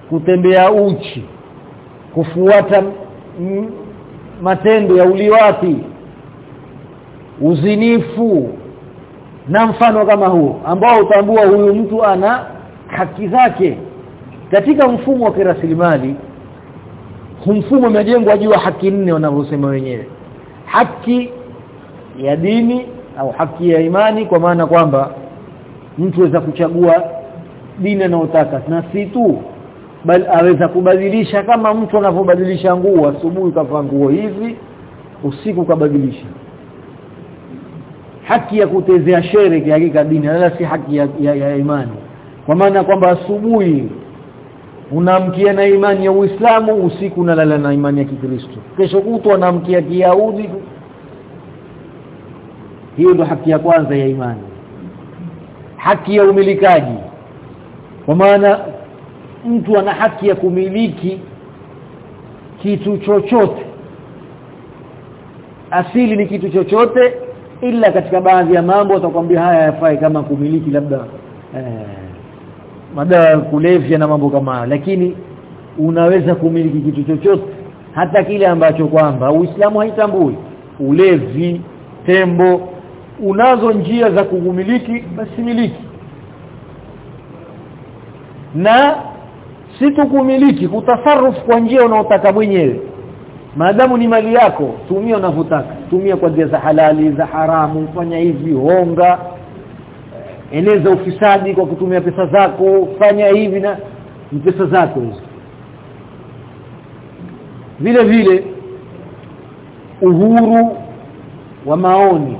Kutembea uchi. Kufuata matendo ya uliwapi uzinifu. Na mfano kama huo ambao utambua huyu mtu ana haki zake. Katika mfumo wa kirasilimali mfumo umejengwa juu ya haki nne wanavyosema wenyewe haki ya dini au haki ya imani kwa maana kwamba mtu aweza kuchagua dini anayotaka na si tu bali aweza kubadilisha. Kama mtu anavyobadilisha nguo asubuhi kavaa nguo hivi usiku kabadilisha. Haki ya kutezea shere kihakika dini wala si haki ya, ya, ya imani. Kwa maana kwamba asubuhi unamkia na imani ya Uislamu usiku unalala na imani ya Kikristo. Kesho kutwa unamkia Kiyahudi hiyo ndo haki ya kwanza ya imani. Haki ya umilikaji. Kwa maana mtu ana haki ya kumiliki kitu chochote. Asili ni kitu chochote ila katika baadhi ya mambo atakwambia haya yafai kama kumiliki labda eh, madawa ya kulevya na mambo kama hayo. Lakini unaweza kumiliki kitu chochote hata kile ambacho kwamba Uislamu haitambui. Ulevi tembo unazo njia za kumiliki basi miliki. Na si kumiliki kutasarufu kwa njia unaotaka mwenyewe. Maadamu ni mali yako tumia unavyotaka. Tumia kwa njia za halali za haramu fanya hivi honga eneza ufisadi kwa kutumia pesa zako fanya hivi na pesa zako hizo. Vile vile uhuru wa maoni.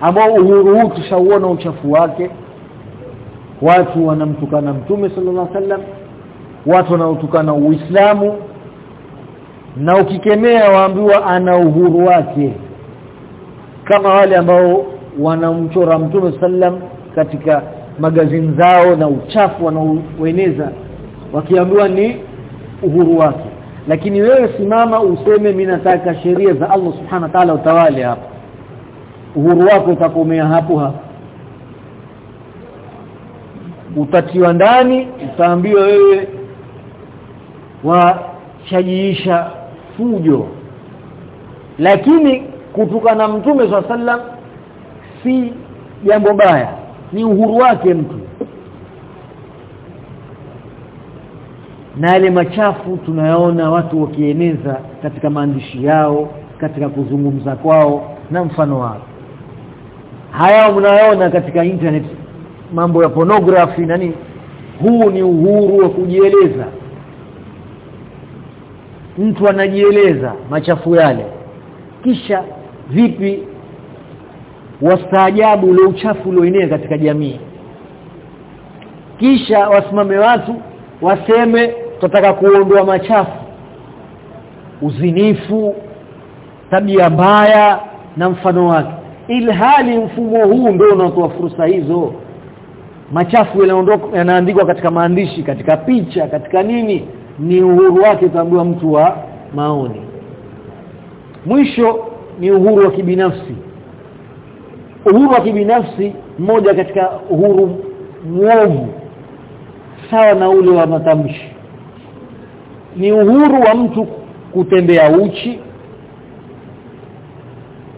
Ambao uhuru huu tushauona uchafu wake. Watu wanamtukana mtume sallallahu alaihi wasallam. Watu wanaotukana uislamu. Na ukikemea waambiwa ana uhuru wake. Kama wale ambao wanamchora mtume sallam katika magazini zao na uchafu wanaoeneza wakiambiwa ni uhuru wake. Lakini wewe simama useme mimi nataka sheria za Allah subhanahu wa ta'ala utawale hapo uhuru wako utakomea hapo hapo. Utatiwa ndani utaambiwa wewe washajiisha fujo. Lakini kutokana mtume swalla si jambo baya ni uhuru wake mtu. Na yale machafu tunayaona watu wakieneza katika maandishi yao katika kuzungumza kwao na mfano wao. Haya mnayoona katika internet mambo ya pornography na nini. Huu ni uhuru wa kujieleza. Mtu anajieleza machafu yale. Kisha vipi wastaajabu ule uchafu ulioenea katika jamii. Kisha wasimame watu waseme tutataka kuondoa machafu uzinifu tabia mbaya na mfano wake. Ilhali mfumo huu ndio unaotoa fursa hizo. Machafu yanaondoka yanaandikwa katika maandishi katika picha katika nini? Ni uhuru wake tambua mtu wa maoni. Mwisho ni uhuru wa kibinafsi uhuru wa kibinafsi mmoja katika uhuru mwovu sawa na ule wa matamshi. Ni uhuru wa mtu kutembea uchi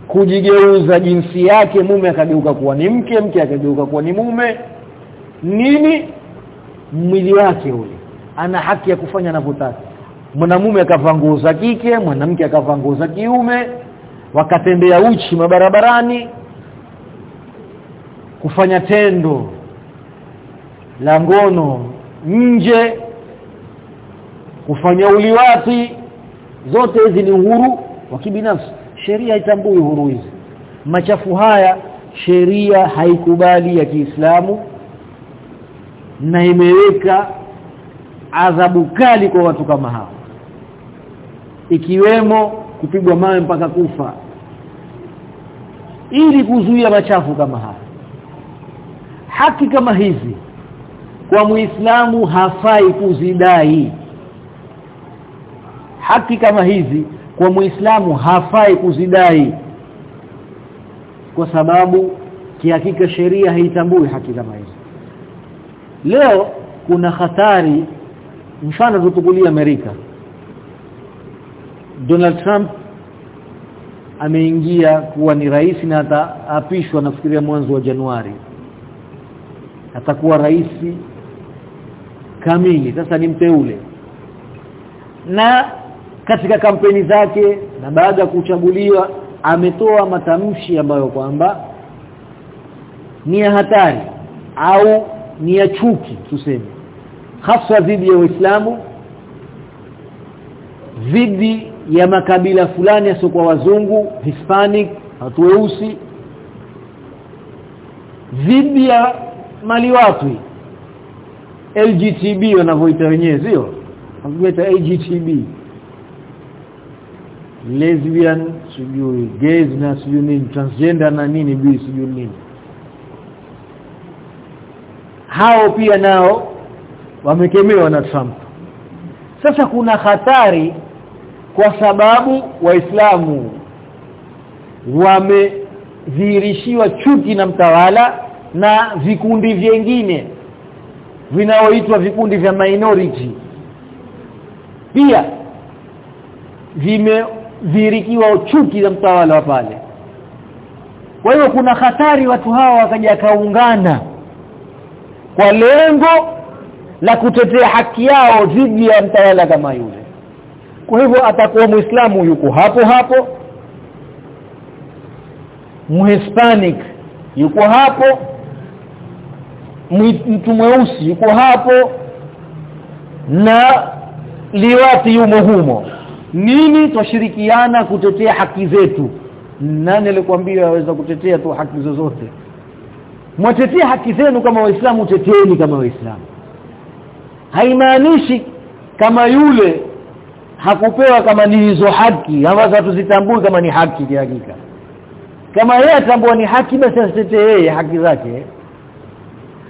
kujigeuza jinsi yake mume akageuka kuwa ni mke mke akageuka kuwa ni mume. Nini? Mwili wake ule. Ana haki ya kufanya anavyotaka. Mwanamume akavaa nguo za kike mwanamke akavaa nguo za kiume wakatembea uchi mabarabarani kufanya tendo la ngono nje kufanya uliwati zote hizi ni uhuru wa kibinafsi. Sheria haitambui uhuru hizi. Machafu haya sheria haikubali ya Kiislamu na imeweka adhabu kali kwa watu kama hao ikiwemo kupigwa mawe mpaka kufa ili kuzuia machafu kama haya haki kama hizi kwa muislamu hafai kuzidai. Haki kama hizi kwa muislamu hafai kuzidai kwa sababu kihakika sheria haitambui haki kama hizi. Leo kuna hatari mfano tutukulia Amerika. Donald Trump ameingia kuwa ni rais na ataapishwa nafikiria mwanzo wa Januari atakuwa rais kamili. Sasa ni mteule. Na katika kampeni zake na baada ya kuchaguliwa ametoa matamshi ambayo kwamba ni ya hatari au ni ya chuki tuseme hasa dhidi ya Uislamu dhidi ya makabila fulani yasiokuwa wazungu Hispanic watu weusi dhidi ya mali watu LGTB wanavyoita wenyewe sio? Wanaita LGTB lesbian sijui gays na sijui nini transgender na nini bi sijui nini. Hao pia nao wamekemewa na Trump. Sasa kuna hatari kwa sababu waislamu wamedhihirishiwa chuki na mtawala na vikundi vingine vinaoitwa vikundi vya minority. Pia vimedhirikiwa chuki za mtawala wa pale. Kwa hiyo kuna hatari watu hawa wakaja kaungana kwa lengo la kutetea haki yao dhidi ya mtawala kama yule. Kwa hivyo atakuwa muislamu yuko hapo hapo. Muhispanic yuko hapo mtu mweusi yuko hapo na liwati yumo humo. Nini twashirikiana kutetea haki zetu? Nani alikwambia aweza kutetea tu haki zozote? Mwatetee haki zenu kama waislamu teteeni kama waislamu. Haimaanishi kama yule hakupewa kama ni hizo haki ambazo hatuzitambui kama ni haki kihakika kama yeye atambua ni haki basi asitetee haki zake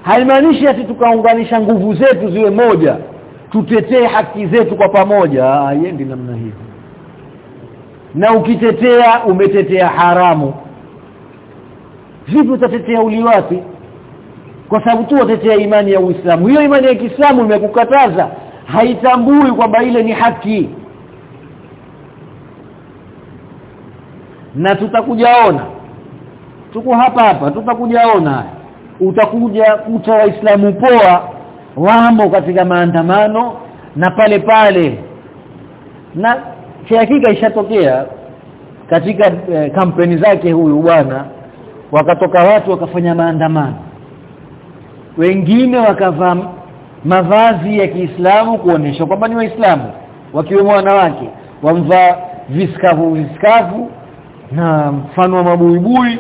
haimaanishi ati tukaunganisha nguvu zetu ziwe moja tutetee haki zetu kwa pamoja. Haiendi namna hiyo. Na ukitetea umetetea haramu. Vipi utatetea uliwati kwa sababu tu watetea imani ya Uislamu. Hiyo imani ya Kiislamu imekukataza. Haitambui kwamba ile ni haki. Na tutakujaona. Tuko hapa hapa tutakujaona utakuja kuta waislamu poa wamo katika maandamano na pale pale. Na hakika ishatokea katika eh, kampeni zake huyu bwana wakatoka watu wakafanya maandamano. Wengine wakavaa mavazi ya Kiislamu kuonesha kwamba ni waislamu wakiwemo wanawake. Wamvaa viskavu viskavu na mfano wa mabuibui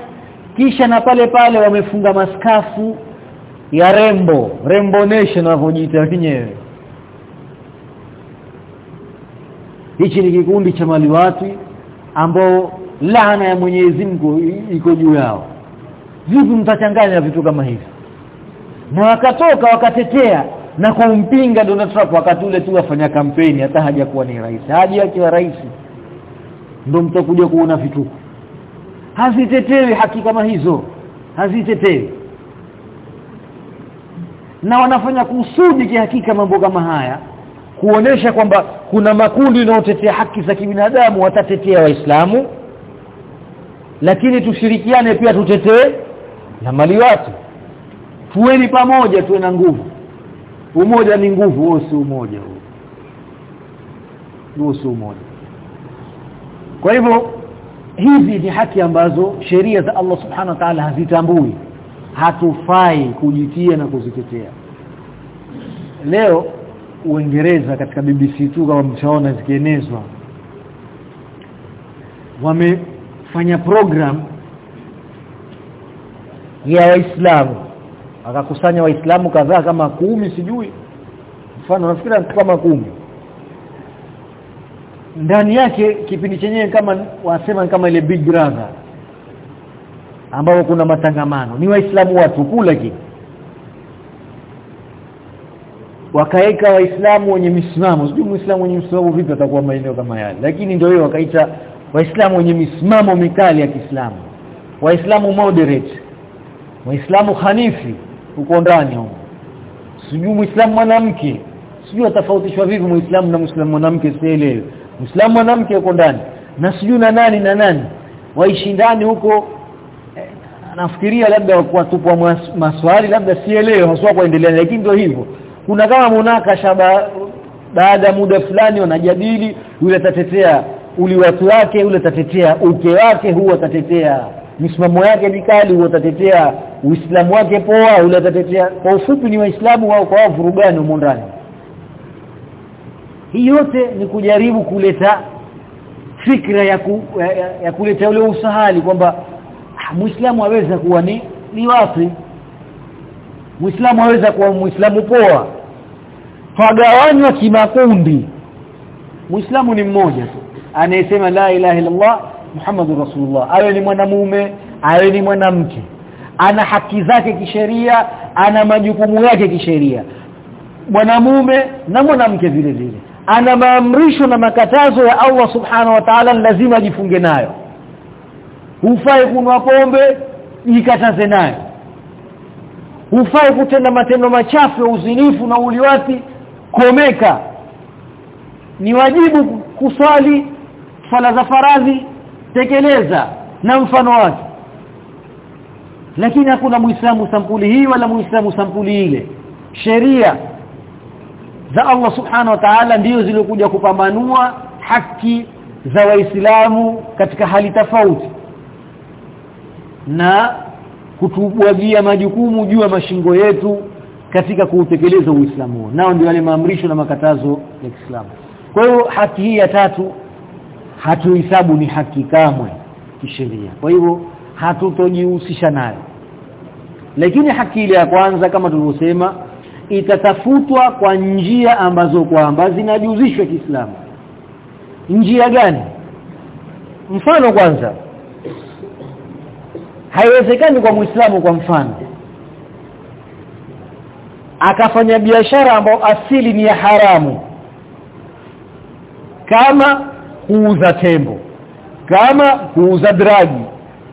kisha na pale pale wamefunga maskafu ya rembo rembo nation wanavyojiita wenyewe. Hichi ni kikundi cha maliwati ambao laana ya Mwenyezi Mungu iko juu yao. Vipi mtachanganya vitu kama hivi. Na wakatoka wakatetea na kumpinga Donald Trump wakati ule tu afanya kampeni hata hajakuwa ni rais. Haji akiwa rais. Ndio mtakuja kuona vituko hazitetewi haki kama hizo. Hazitetewi. Na wanafanya kusudi kihakika mambo kama haya kuonesha kwamba kuna makundi yanayotetea haki za kibinadamu watatetea waislamu. Lakini tushirikiane pia tutetee na mali watu. Tuweni pamoja tuwe na nguvu. Umoja ni nguvu huo si umoja huo. Si umoja. Kwa hivyo hizi ni haki ambazo sheria za Allah subhanahu wa ta'ala hazitambui. Hatufai kujitia na kuzitetea. Leo Uingereza katika BBC tu kama mtaona zikienezwa wamefanya program ya waislamu. Akakusanya waislamu kadhaa kama kumi sijui. Mfano nafikiri kama kumi ndani yake kipindi chenyewe kama wasema kama ile big brother ambao kuna matangamano. Ni waislamu watu kula kile. Wakaeka waislamu wenye misimamo. Sijui muislamu wenye misimamo vipi atakuwa maeneo kama yale. Lakini ndio hiyo wakaita waislamu wenye misimamo mikali ya Kiislamu. Waislamu moderate. Waislamu hanifi uko ndani huko. Sijui muislamu mwanamke. Sijui atafautishwa vipi muislamu na muislamu mwanamke sielewi muislamu mwanamke yuko ndani. Na sijui na nani na nani. Waishi ndani huko. Eh, nafikiria labda kwa tupwa maswali labda sielewe haswa kuendelea. Lakini ndio hivyo. Kuna kama munakasha baada muda fulani wanajadili yule tatetea uli watu wake yule tatetea uke wake huwa tatetea misimamo yake mikali huwa tatetea uislamu wake poa yule tatetea kwa ufupi ni waislamu wao kwa vurugani humo ndani hii yote ni kujaribu kuleta fikra ya, ku, ya, ya, ya kuleta ule usahali kwamba muislamu aweza kuwa ni ni wapi Muislamu aweza kuwa Muislamu poa. fagawanywa kimakundi. Muislamu ni mmoja tu. Anayesema la ilaha illallah Muhammadur Rasulullah. Awe ni mwanamume, awe ni mwanamke. Ana haki zake kisheria, ana majukumu yake kisheria. Mwanamume na mwanamke vile vile. Ana maamrisho na makatazo ya Allah Subhanahu wa Ta'ala lazima ajifunge nayo. Hufai kunwa pombe, jikataze nayo. Hufai kutenda matendo machafu ya uzinifu na uliwati komeka. Ni wajibu kuswali swala za faradhi tekeleza na mfano wake. Lakini hakuna muislamu sampuli hii wala muislamu sampuli ile. Sheria za Allah subhanahu wa ta'ala ndiyo zilizokuja kupambanua haki za waislamu katika hali tofauti na kutubwagia majukumu juu ya mashingo yetu katika kuutekeleza Uislamu nao ndio wale maamrisho na makatazo ya Kiislamu. Kwa hiyo haki hii ya tatu hatuhesabu ni haki kamwe kisheria. Kwa hivyo hatutojihusisha nayo. Lakini haki ile ya kwanza kama tulivyosema itatafutwa kwa njia ambazo kwamba zinajuzishwa Kiislamu. Njia gani? Mfano kwanza. Haiwezekani kwa Muislamu kwa mfano. Akafanya biashara ambayo asili ni ya haramu. Kama kuuza tembo. Kama kuuza dragi.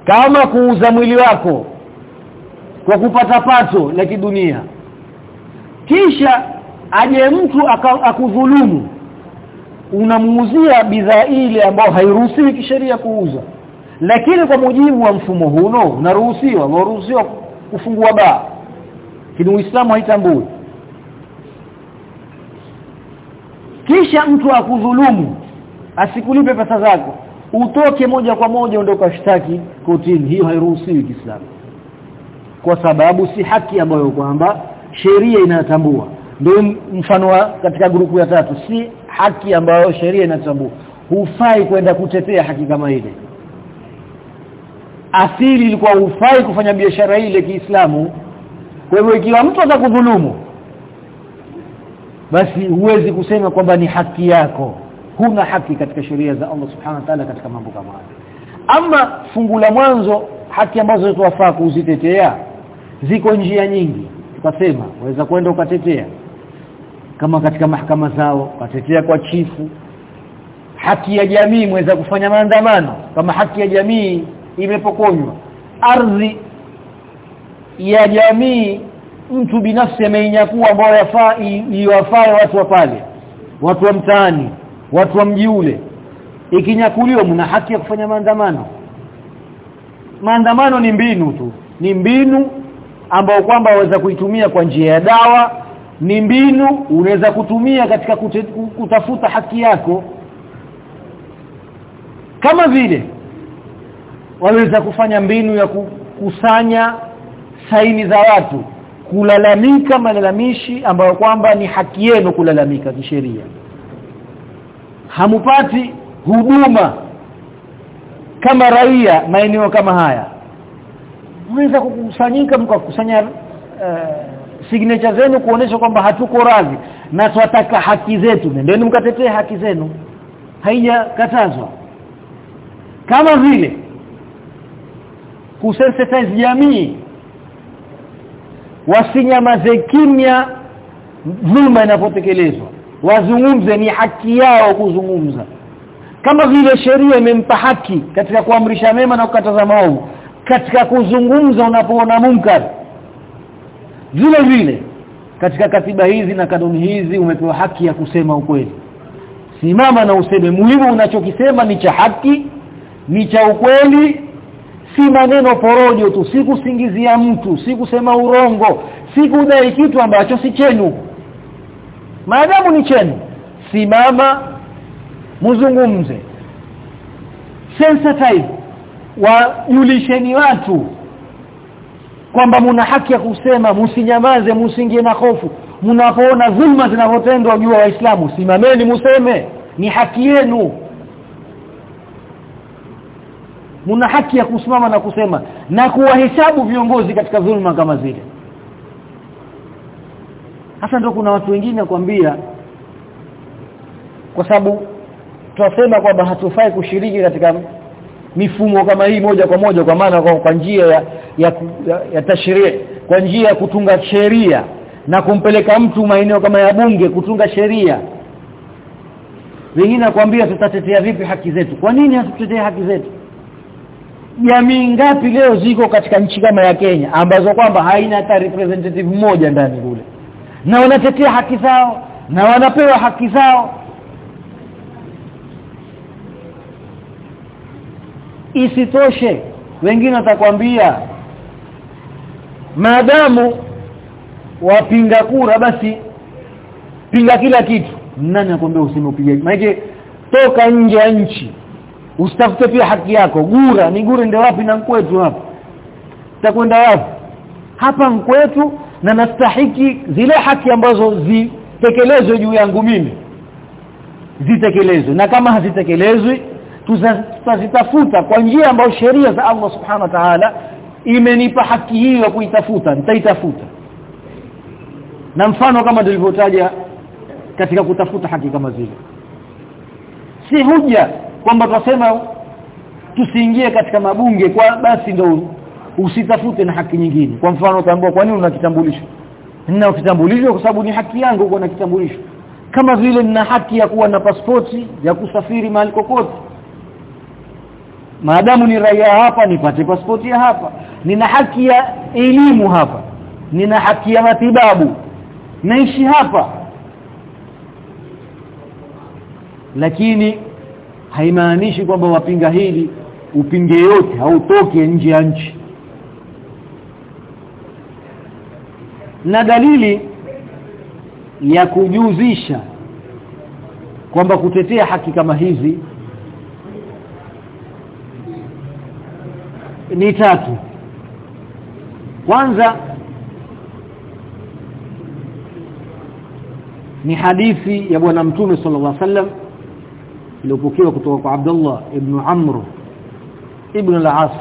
Kama kuuza mwili wako. Kwa kupata pato la kidunia kisha aje mtu akudhulumu unamuuzia bidhaa ile ambayo hairuhusiwi kisheria kuuza. Lakini kwa mujibu wa mfumo huno unaruhusiwa unaruhusiwa kufungua baa. Kinu Uislamu haitambui. Kisha mtu akudhulumu asikulipe pesa zako utoke moja kwa moja ndio kashtaki kotini. Hiyo hairuhusiwi Kiislamu. Kwa sababu si haki ambayo kwamba sheria inatambua ndio mfano wa katika grupu ya tatu. Si haki ambayo sheria inatambua. Hufai kwenda kutetea haki kama ile. Asili ilikuwa hufai kufanya biashara ile Kiislamu. Kwa hivyo ikiwa mtu atakudhulumu basi huwezi kusema kwamba ni haki yako. Huna haki katika sheria za Allah subhanahu wa ta'ala katika mambo kama haya ama fungu la mwanzo haki ambazo tuwafaa kuzitetea ziko njia nyingi tukasema waweza kwenda ukatetea. Kama katika mahakama zao ukatetea kwa chifu. Haki ya jamii mweza kufanya maandamano. Kama haki ya jamii imepokonywa ardhi ya jamii mtu binafsi ameinyakuwa ambao yafaa iwafae watu wa pale. Watu wa mtaani watu wa mji ule. Ikinyakuliwa mna haki ya kufanya maandamano. Maandamano ni mbinu tu. Ni mbinu ambao kwamba waweza kuitumia kwa njia ya dawa ni mbinu unaweza kutumia katika kutafuta haki yako. Kama vile waweza kufanya mbinu ya kukusanya saini za watu kulalamika malalamishi ambayo kwamba ni haki yenu kulalamika kisheria. Hamupati huduma kama raia maeneo kama haya unaweza kukusanyika mkakusanya uh, signature zenu kuonesha kwamba hatuko radhi. Na tunataka haki zetu. Nendeni mkatetee haki zenu. Haijakatazwa. Kama vile kusensitize jamii wasinyamaze kimya dhulma inapotekelezwa. Wazungumze ni haki yao kuzungumza. Kama vile sheria imempa haki katika kuamrisha mema na kukataza maovu katika kuzungumza unapoona munkar. Vile vile katika katiba hizi na kanuni hizi umepewa haki ya kusema ukweli. Simama na useme muhimu unachokisema ni cha haki ni cha ukweli. Si maneno porojo tu si kusingizia mtu si kusema urongo si kudai kitu ambacho si chenu. Maadamu ni chenu simama muzungumze. Sensitize wajulisheni watu kwamba muna haki ya kusema msinyamaze msingie na hofu. Mnapoona dhulma zinavyotendwa juu waislamu simameni museme. Ni haki yenu. Muna haki ya kusimama na kusema na kuwahesabu viongozi katika dhulma kama zile. Hasa ndio kuna watu wengine kwambia kwa sababu tunasema kwamba hatufai kushiriki katika mifumo kama hii moja kwa moja kwa maana kwa, njia ya ya, ya, ya tashrii kwa njia ya kutunga sheria na kumpeleka mtu maeneo kama ya bunge kutunga sheria. Wengine nakwambia tutatetea vipi haki zetu? Kwa nini hatutetee haki zetu? Jamii ngapi leo ziko katika nchi kama ya Kenya ambazo kwamba haina hata representative mmoja ndani kule? Na wanatetea haki zao na wanapewa haki zao isitoshe wengine watakwambia maadamu wapinga kura basi pinga kila kitu. Nani akwambia useme upige? Maana toka nje ya nchi usitafute pia haki yako. Gura ni gura ndio wapi? Na kwetu hapa. Takwenda wapi? Hapa kwetu na nastahiki zile haki ambazo zitekelezwe juu yangu mimi. Zitekelezwe. Na kama hazitekelezwi tutazitafuta kwa njia ambayo sheria za Allah subhanahu wa ta'ala imenipa haki hiyo kuitafuta nitaitafuta. Na mfano kama nilivyotaja katika kutafuta haki kama zile. Si huja kwamba tunasema tusiingie katika mabunge kwa basi ndo usitafute na haki nyingine. Kwa mfano utaambiwa kwa nini una kitambulisho. Nina kitambulisho kwa sababu ni haki yangu kuwa na kitambulisho. Kama vile nina haki ya kuwa na pasipoti ya kusafiri mahali kokote maadamu ni raia hapa nipate pasipoti ya hapa. Nina haki ya elimu hapa. Nina haki ya matibabu. Naishi hapa. Lakini haimaanishi kwamba wapinga hili upinge yote hautoke nje ya nchi. Na dalili ya kujuzisha kwamba kutetea haki kama hizi ni tatu kwanza ni hadithi ya bwana mtume sallallahu alaihi wasallam iliyopokewa kutoka kwa Abdullah ibn Amr ibn al-As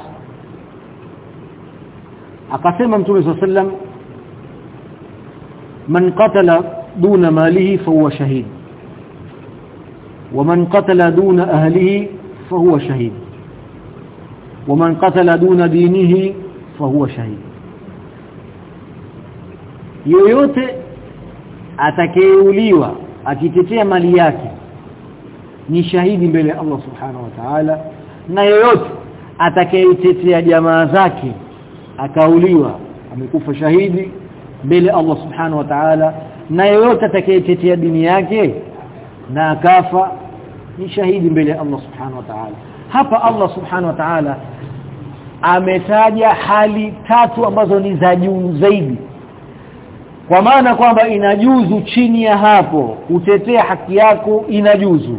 akasema mtume sallallahu alaihi wasallam man qatala duna malihi fahuwa shahid ومن قتل دون أهله فهو شهيد ومن قتل دون دينه فهو شهيد yoyote atakayeuliwa akitetea mali yake ni shahidi mbele ya Allah subhanahu wa ta'ala na yoyote atakayetetea jamaa zake akauliwa amekufa shahidi mbele Allah subhanahu wa ta'ala na yoyote atakayetetea dini yake na akafa ni shahidi mbele ya Allah subhanahu wa ta'ala hapa Allah subhanahu wa ta'ala ametaja hali tatu ambazo ni za juu zaidi. Kwa maana kwamba inajuzu chini ya hapo kutetea haki yako inajuzu.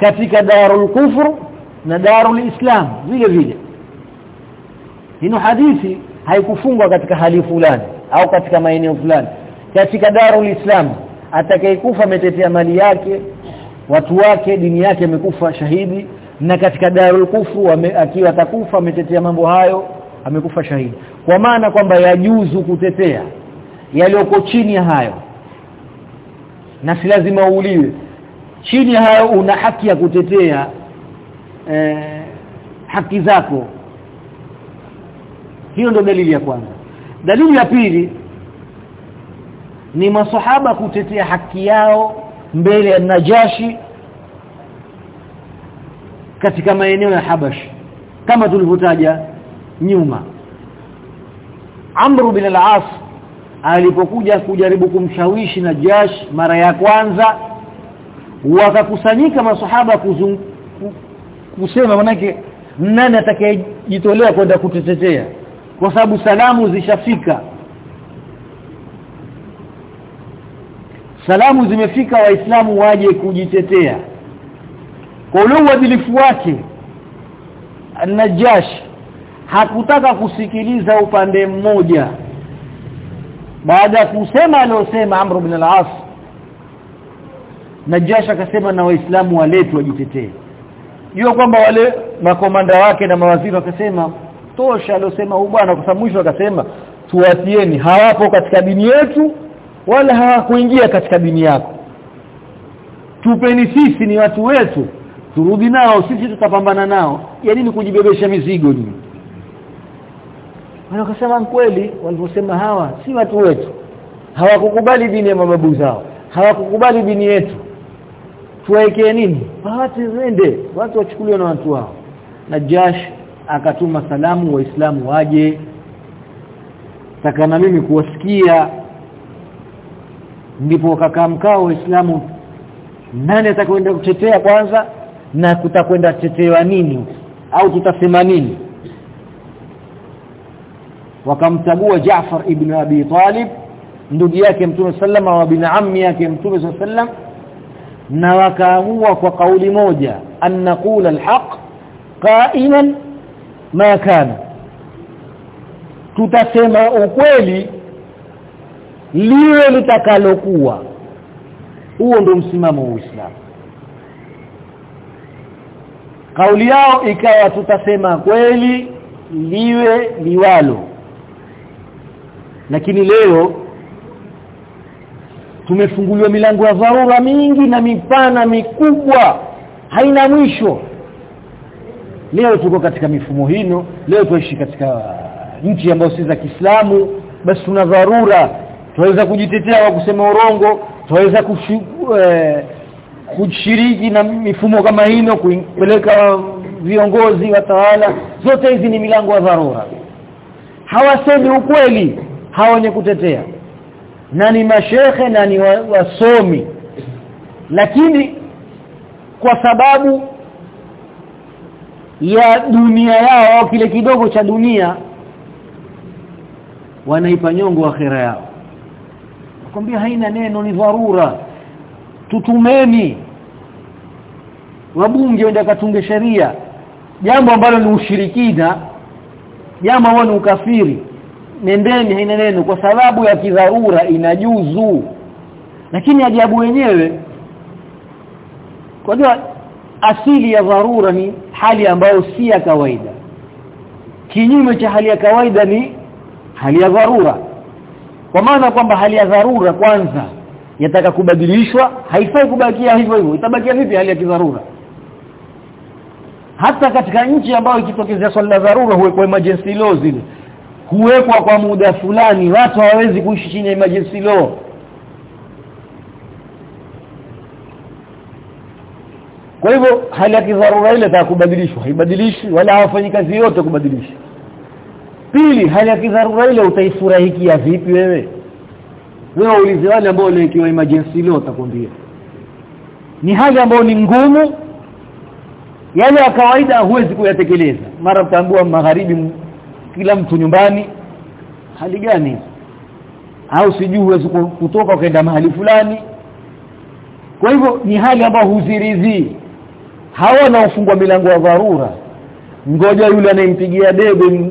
Katika darul kufru na darul islam vile vile. Hino hadithi haikufungwa katika hali fulani au katika maeneo fulani. Katika darul islam atakayekufa ametetea mali yake watu wake dini yake amekufa shahidi na katika darul kufru akiwa atakufa ametetea mambo hayo amekufa shahidi. Kwa maana kwamba yajuzu kutetea yaliyoko chini ya hayo na si lazima uuliwe. Chini ya hayo una haki ya kutetea eh, haki zako. Hiyo ndio dalili ya kwanza. Dalili ya pili ni masahaba kutetea haki yao mbele ya Najashi katika maeneo ya Habash kama tulivyotaja nyuma. Amr bin al-As alipokuja kujaribu kumshawishi na Jash mara ya kwanza wakakusanyika masahaba kusema manake nani atakayejitolea kwenda kutetetea kwa sababu salamu zishafika. Salamu zimefika waislamu waje kujitetea kwa ule uadilifu wake Najash hakutaka kusikiliza upande mmoja. Baada ya kusema aliyosema Amr ibn al-As Najash akasema na waislamu waletu wajitetee. Jua kwamba wale makomanda wake na mawaziri wakasema tosha aliyosema huyu bwana kwa mwisho akasema tuwatieni hawapo katika dini yetu wala hawakuingia katika dini yako. Tupeni sisi ni watu wetu turudi nao sisi tutapambana nao. Ya nini kujibebesha mizigo ni kasema kweli walivyosema hawa si watu wetu. Hawakukubali dini ya mababu zao. Hawakukubali dini yetu. Tuwekee nini? Watu zende watu wachukuliwe na watu wao. Na Jash akatuma salamu waislamu waje. Takana mimi kuwasikia. Ndipo wakakaa mkao waislamu nani atakwenda kutetea kwanza na tutakwenda tetewa nini? Au tutasema nini? Wakamchagua Jaafar ibn Abi Talib ndugu yake Mtume sallama wa bin ammi yake Mtume sallam na wakaamua kwa kauli moja an naqula alhaq qa'iman ma kana. Tutasema ukweli liwe litakalokuwa. Huo ndio msimamo wa Uislamu kauli yao ikawa tutasema kweli liwe liwalo. Lakini leo tumefunguliwa milango ya dharura mingi na mipana mikubwa haina mwisho. Leo tuko katika mifumo hino leo tuishi katika nchi ambayo si za Kiislamu basi tuna dharura. Tunaweza kujitetea kwa kusema urongo tunaweza eh, kushiriki na mifumo kama hino kupeleka viongozi watawala. Zote hizi ni milango ya dharura. Hawasemi ukweli hawa wenye kutetea. Na ni mashehe na ni wasomi. Lakini kwa sababu ya dunia yao au kile kidogo cha dunia wanaipa nyongo akhira yao. Nakwambia haina neno ni dharura. Tutumeni wabunge wenda katunge sheria. Jambo ambalo ni ushirikina jambo ambalo ni ukafiri. Nendeni haina neno kwa sababu ya kidharura inajuzu lakini ajabu wenyewe kwa asili ya dharura ni hali ambayo si ya kawaida. Kinyume cha hali ya kawaida ni hali ya dharura. Kwa maana kwamba hali ya dharura kwanza yataka kubadilishwa haifai kubakia hivyo hivyo. Itabakia vipi hali ya kidharura hata katika nchi ambayo ikitokezea swali la dharura huwekwa emergency law zile. Huwekwa kwa muda fulani watu hawawezi kuishi chini ya emergency law. Kwa hivyo hali ya dharura ile itakubadilishwa haibadilishi wala hawafanyi kazi yote kubadilisha. Pili hali ya dharura ile utaifurahikia vipi wewe? Wewe ulize wale ambao waliwekewa emergency law utakwambia ni hali ambayo ni ngumu yale ya kawaida huwezi kuyatekeleza. Mara utaambiwa magharibi kila mtu nyumbani. Hali gani? Au sijui huwezi kutoka ukaenda mahali fulani. Kwa hivyo ni hali ambayo huziridhi hawana ufungwa milango ya dharura. Ngoja yule anayempigia debe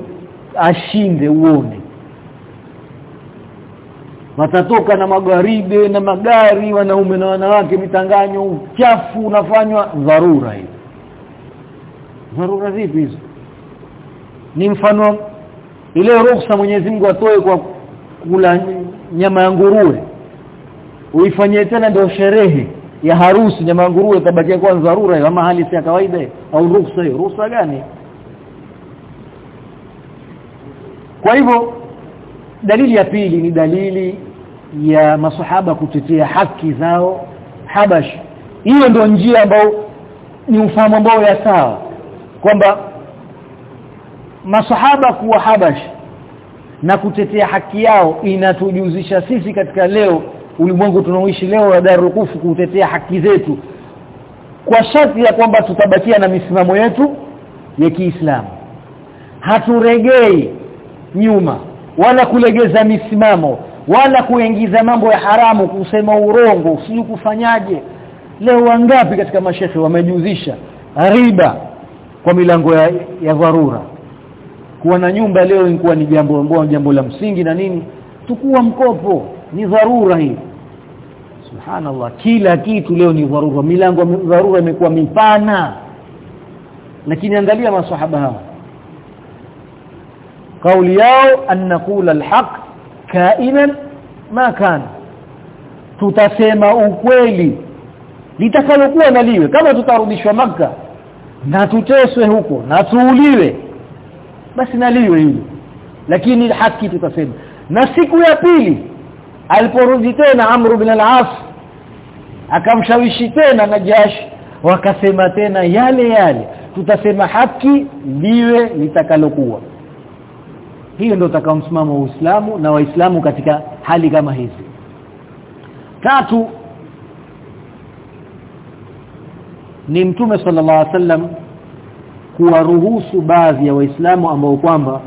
ashinde uone. Watatoka na magharibi na magari wanaume na wanawake mitanganyo uchafu unafanywa dharura hii dharura zipi hizo? Ni mfano ile ruhusa Mwenyezi Mungu atoe kwa kula nyama ya nguruwe. Uifanyie tena ndio sherehe ya harusi nyama ya nguruwe itabakia kwa dharura ama hali si ya kawaida au ruhusa hiyo? Ruhusa gani? Kwa hivyo dalili ya pili ni dalili ya masahaba kutetea haki zao habash hiyo ndio njia ambayo ni ufahamu ambao ya sawa kwamba masahaba kuwa habashi na kutetea haki yao inatujuzisha sisi katika leo ulimwengu tunaoishi leo wa darukufu kutetea haki zetu kwa sharti ya kwamba tutabakia na misimamo yetu ya Kiislamu. Haturegei nyuma wala kulegeza misimamo wala kuingiza mambo ya haramu kusema urongo usiyokufanyaje leo wangapi katika mashehe wamejuzisha riba kwa milango ya, ya dharura. Kuwa na nyumba leo ilikuwa ni jambo ambalo jambo la msingi na nini? Tukua mkopo. Ni dharura hii. Subhanallah kila kitu leo ni dharura. Milango ya dharura imekuwa mipana. Lakini angalia maswahaba hawa. Kauli yao an alhaq kainan ma kana. Tutasema ukweli. Litakalokuwa naliwe kama tutarudishwa maka na tuteswe huko na tuuliwe. Basi naliwe hili. Lakini haki tutasema. Na siku ya pili aliporudi tena amru bin al-As akamshawishi tena Najash wakasema tena yale yale. Tutasema haki liwe litakalokuwa. Hiyo ndio utakao msimamo wa Uislamu na Waislamu katika hali kama hizi. Tatu ni mtume sallallahu alaihi wasallam kuwaruhusu baadhi ya waislamu ambao kwamba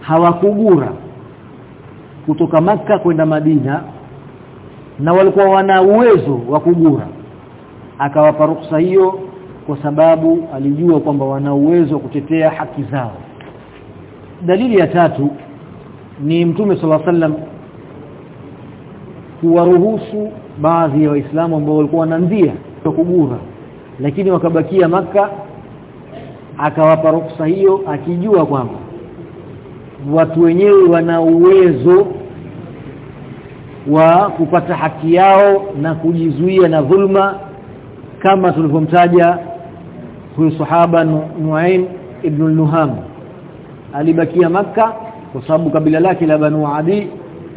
hawakugura kutoka maka kwenda Madina na walikuwa wana uwezo wa kugura akawapa ruhusa hiyo kwa sababu alijua kwamba wana uwezo wa kutetea haki zao. Dalili ya tatu ni mtume alaihi wasallam kuwaruhusu baadhi ya waislamu ambao walikuwa wananzia kugura lakini wakabakia maka akawapa ruksa hiyo akijua kwamba watu wenyewe wana uwezo wa kupata haki yao na kujizuia na dhulma kama tulivyomtaja huyu sahaba Nuaim ibn Nuham. Alibakia maka kwa sababu kabila lake la Banu Adi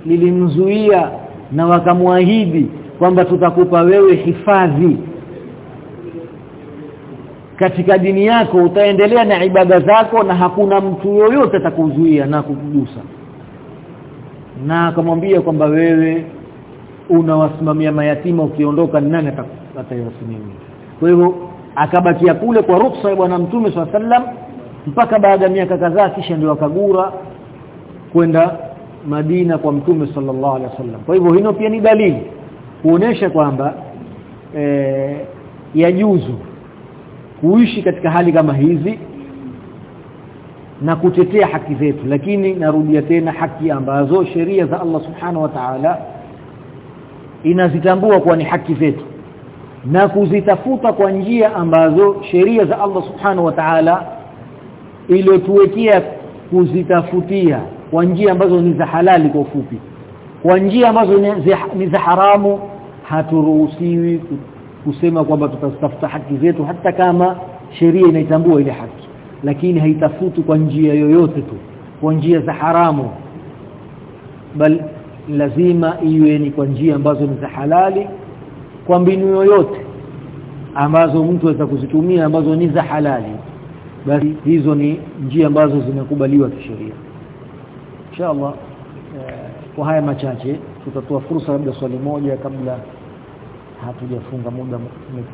lilimzuia na wakamwahidi kwamba tutakupa wewe hifadhi katika dini yako utaendelea na ibada zako na hakuna mtu yoyote atakuzuia na kukugusa. Na akamwambia kwamba wewe unawasimamia mayatima ukiondoka nani atayasimamia kwa hivyo akabakia kule kwa ruksa ya bwana mtume swalla sallam mpaka baada ya miaka kadhaa kisha ndio akagura kwenda Madina kwa mtume sallallahu alaihi wasallam. Kwa hivyo hino pia ni dalili kuonesha kwamba e, yajuzu kuishi katika hali kama hizi na kutetea haki zetu. Lakini narudia tena haki ambazo sheria za Allah subhanahu wa ta'ala inazitambua kuwa ni haki zetu na kuzitafuta kwa njia ambazo sheria za Allah subhanahu wa ta'ala iliyotuwekea kuzitafutia kwa njia ambazo ni za halali kwa ufupi kwa njia ambazo ni za haramu haturuhusiwi kusema kwamba tutatafuta haki zetu hata kama sheria inaitambua ile haki lakini haitafuti kwa njia yoyote tu kwa njia za haramu bal lazima iwe ni kwa njia ambazo ni za halali kwa mbinu yoyote ambazo mtu aweza kuzitumia ambazo ni za halali basi hizo ni njia ambazo zimekubaliwa kisheria. Inshallah eh, kwa haya machache tutatoa fursa labda swali moja kabla hatujafunga muda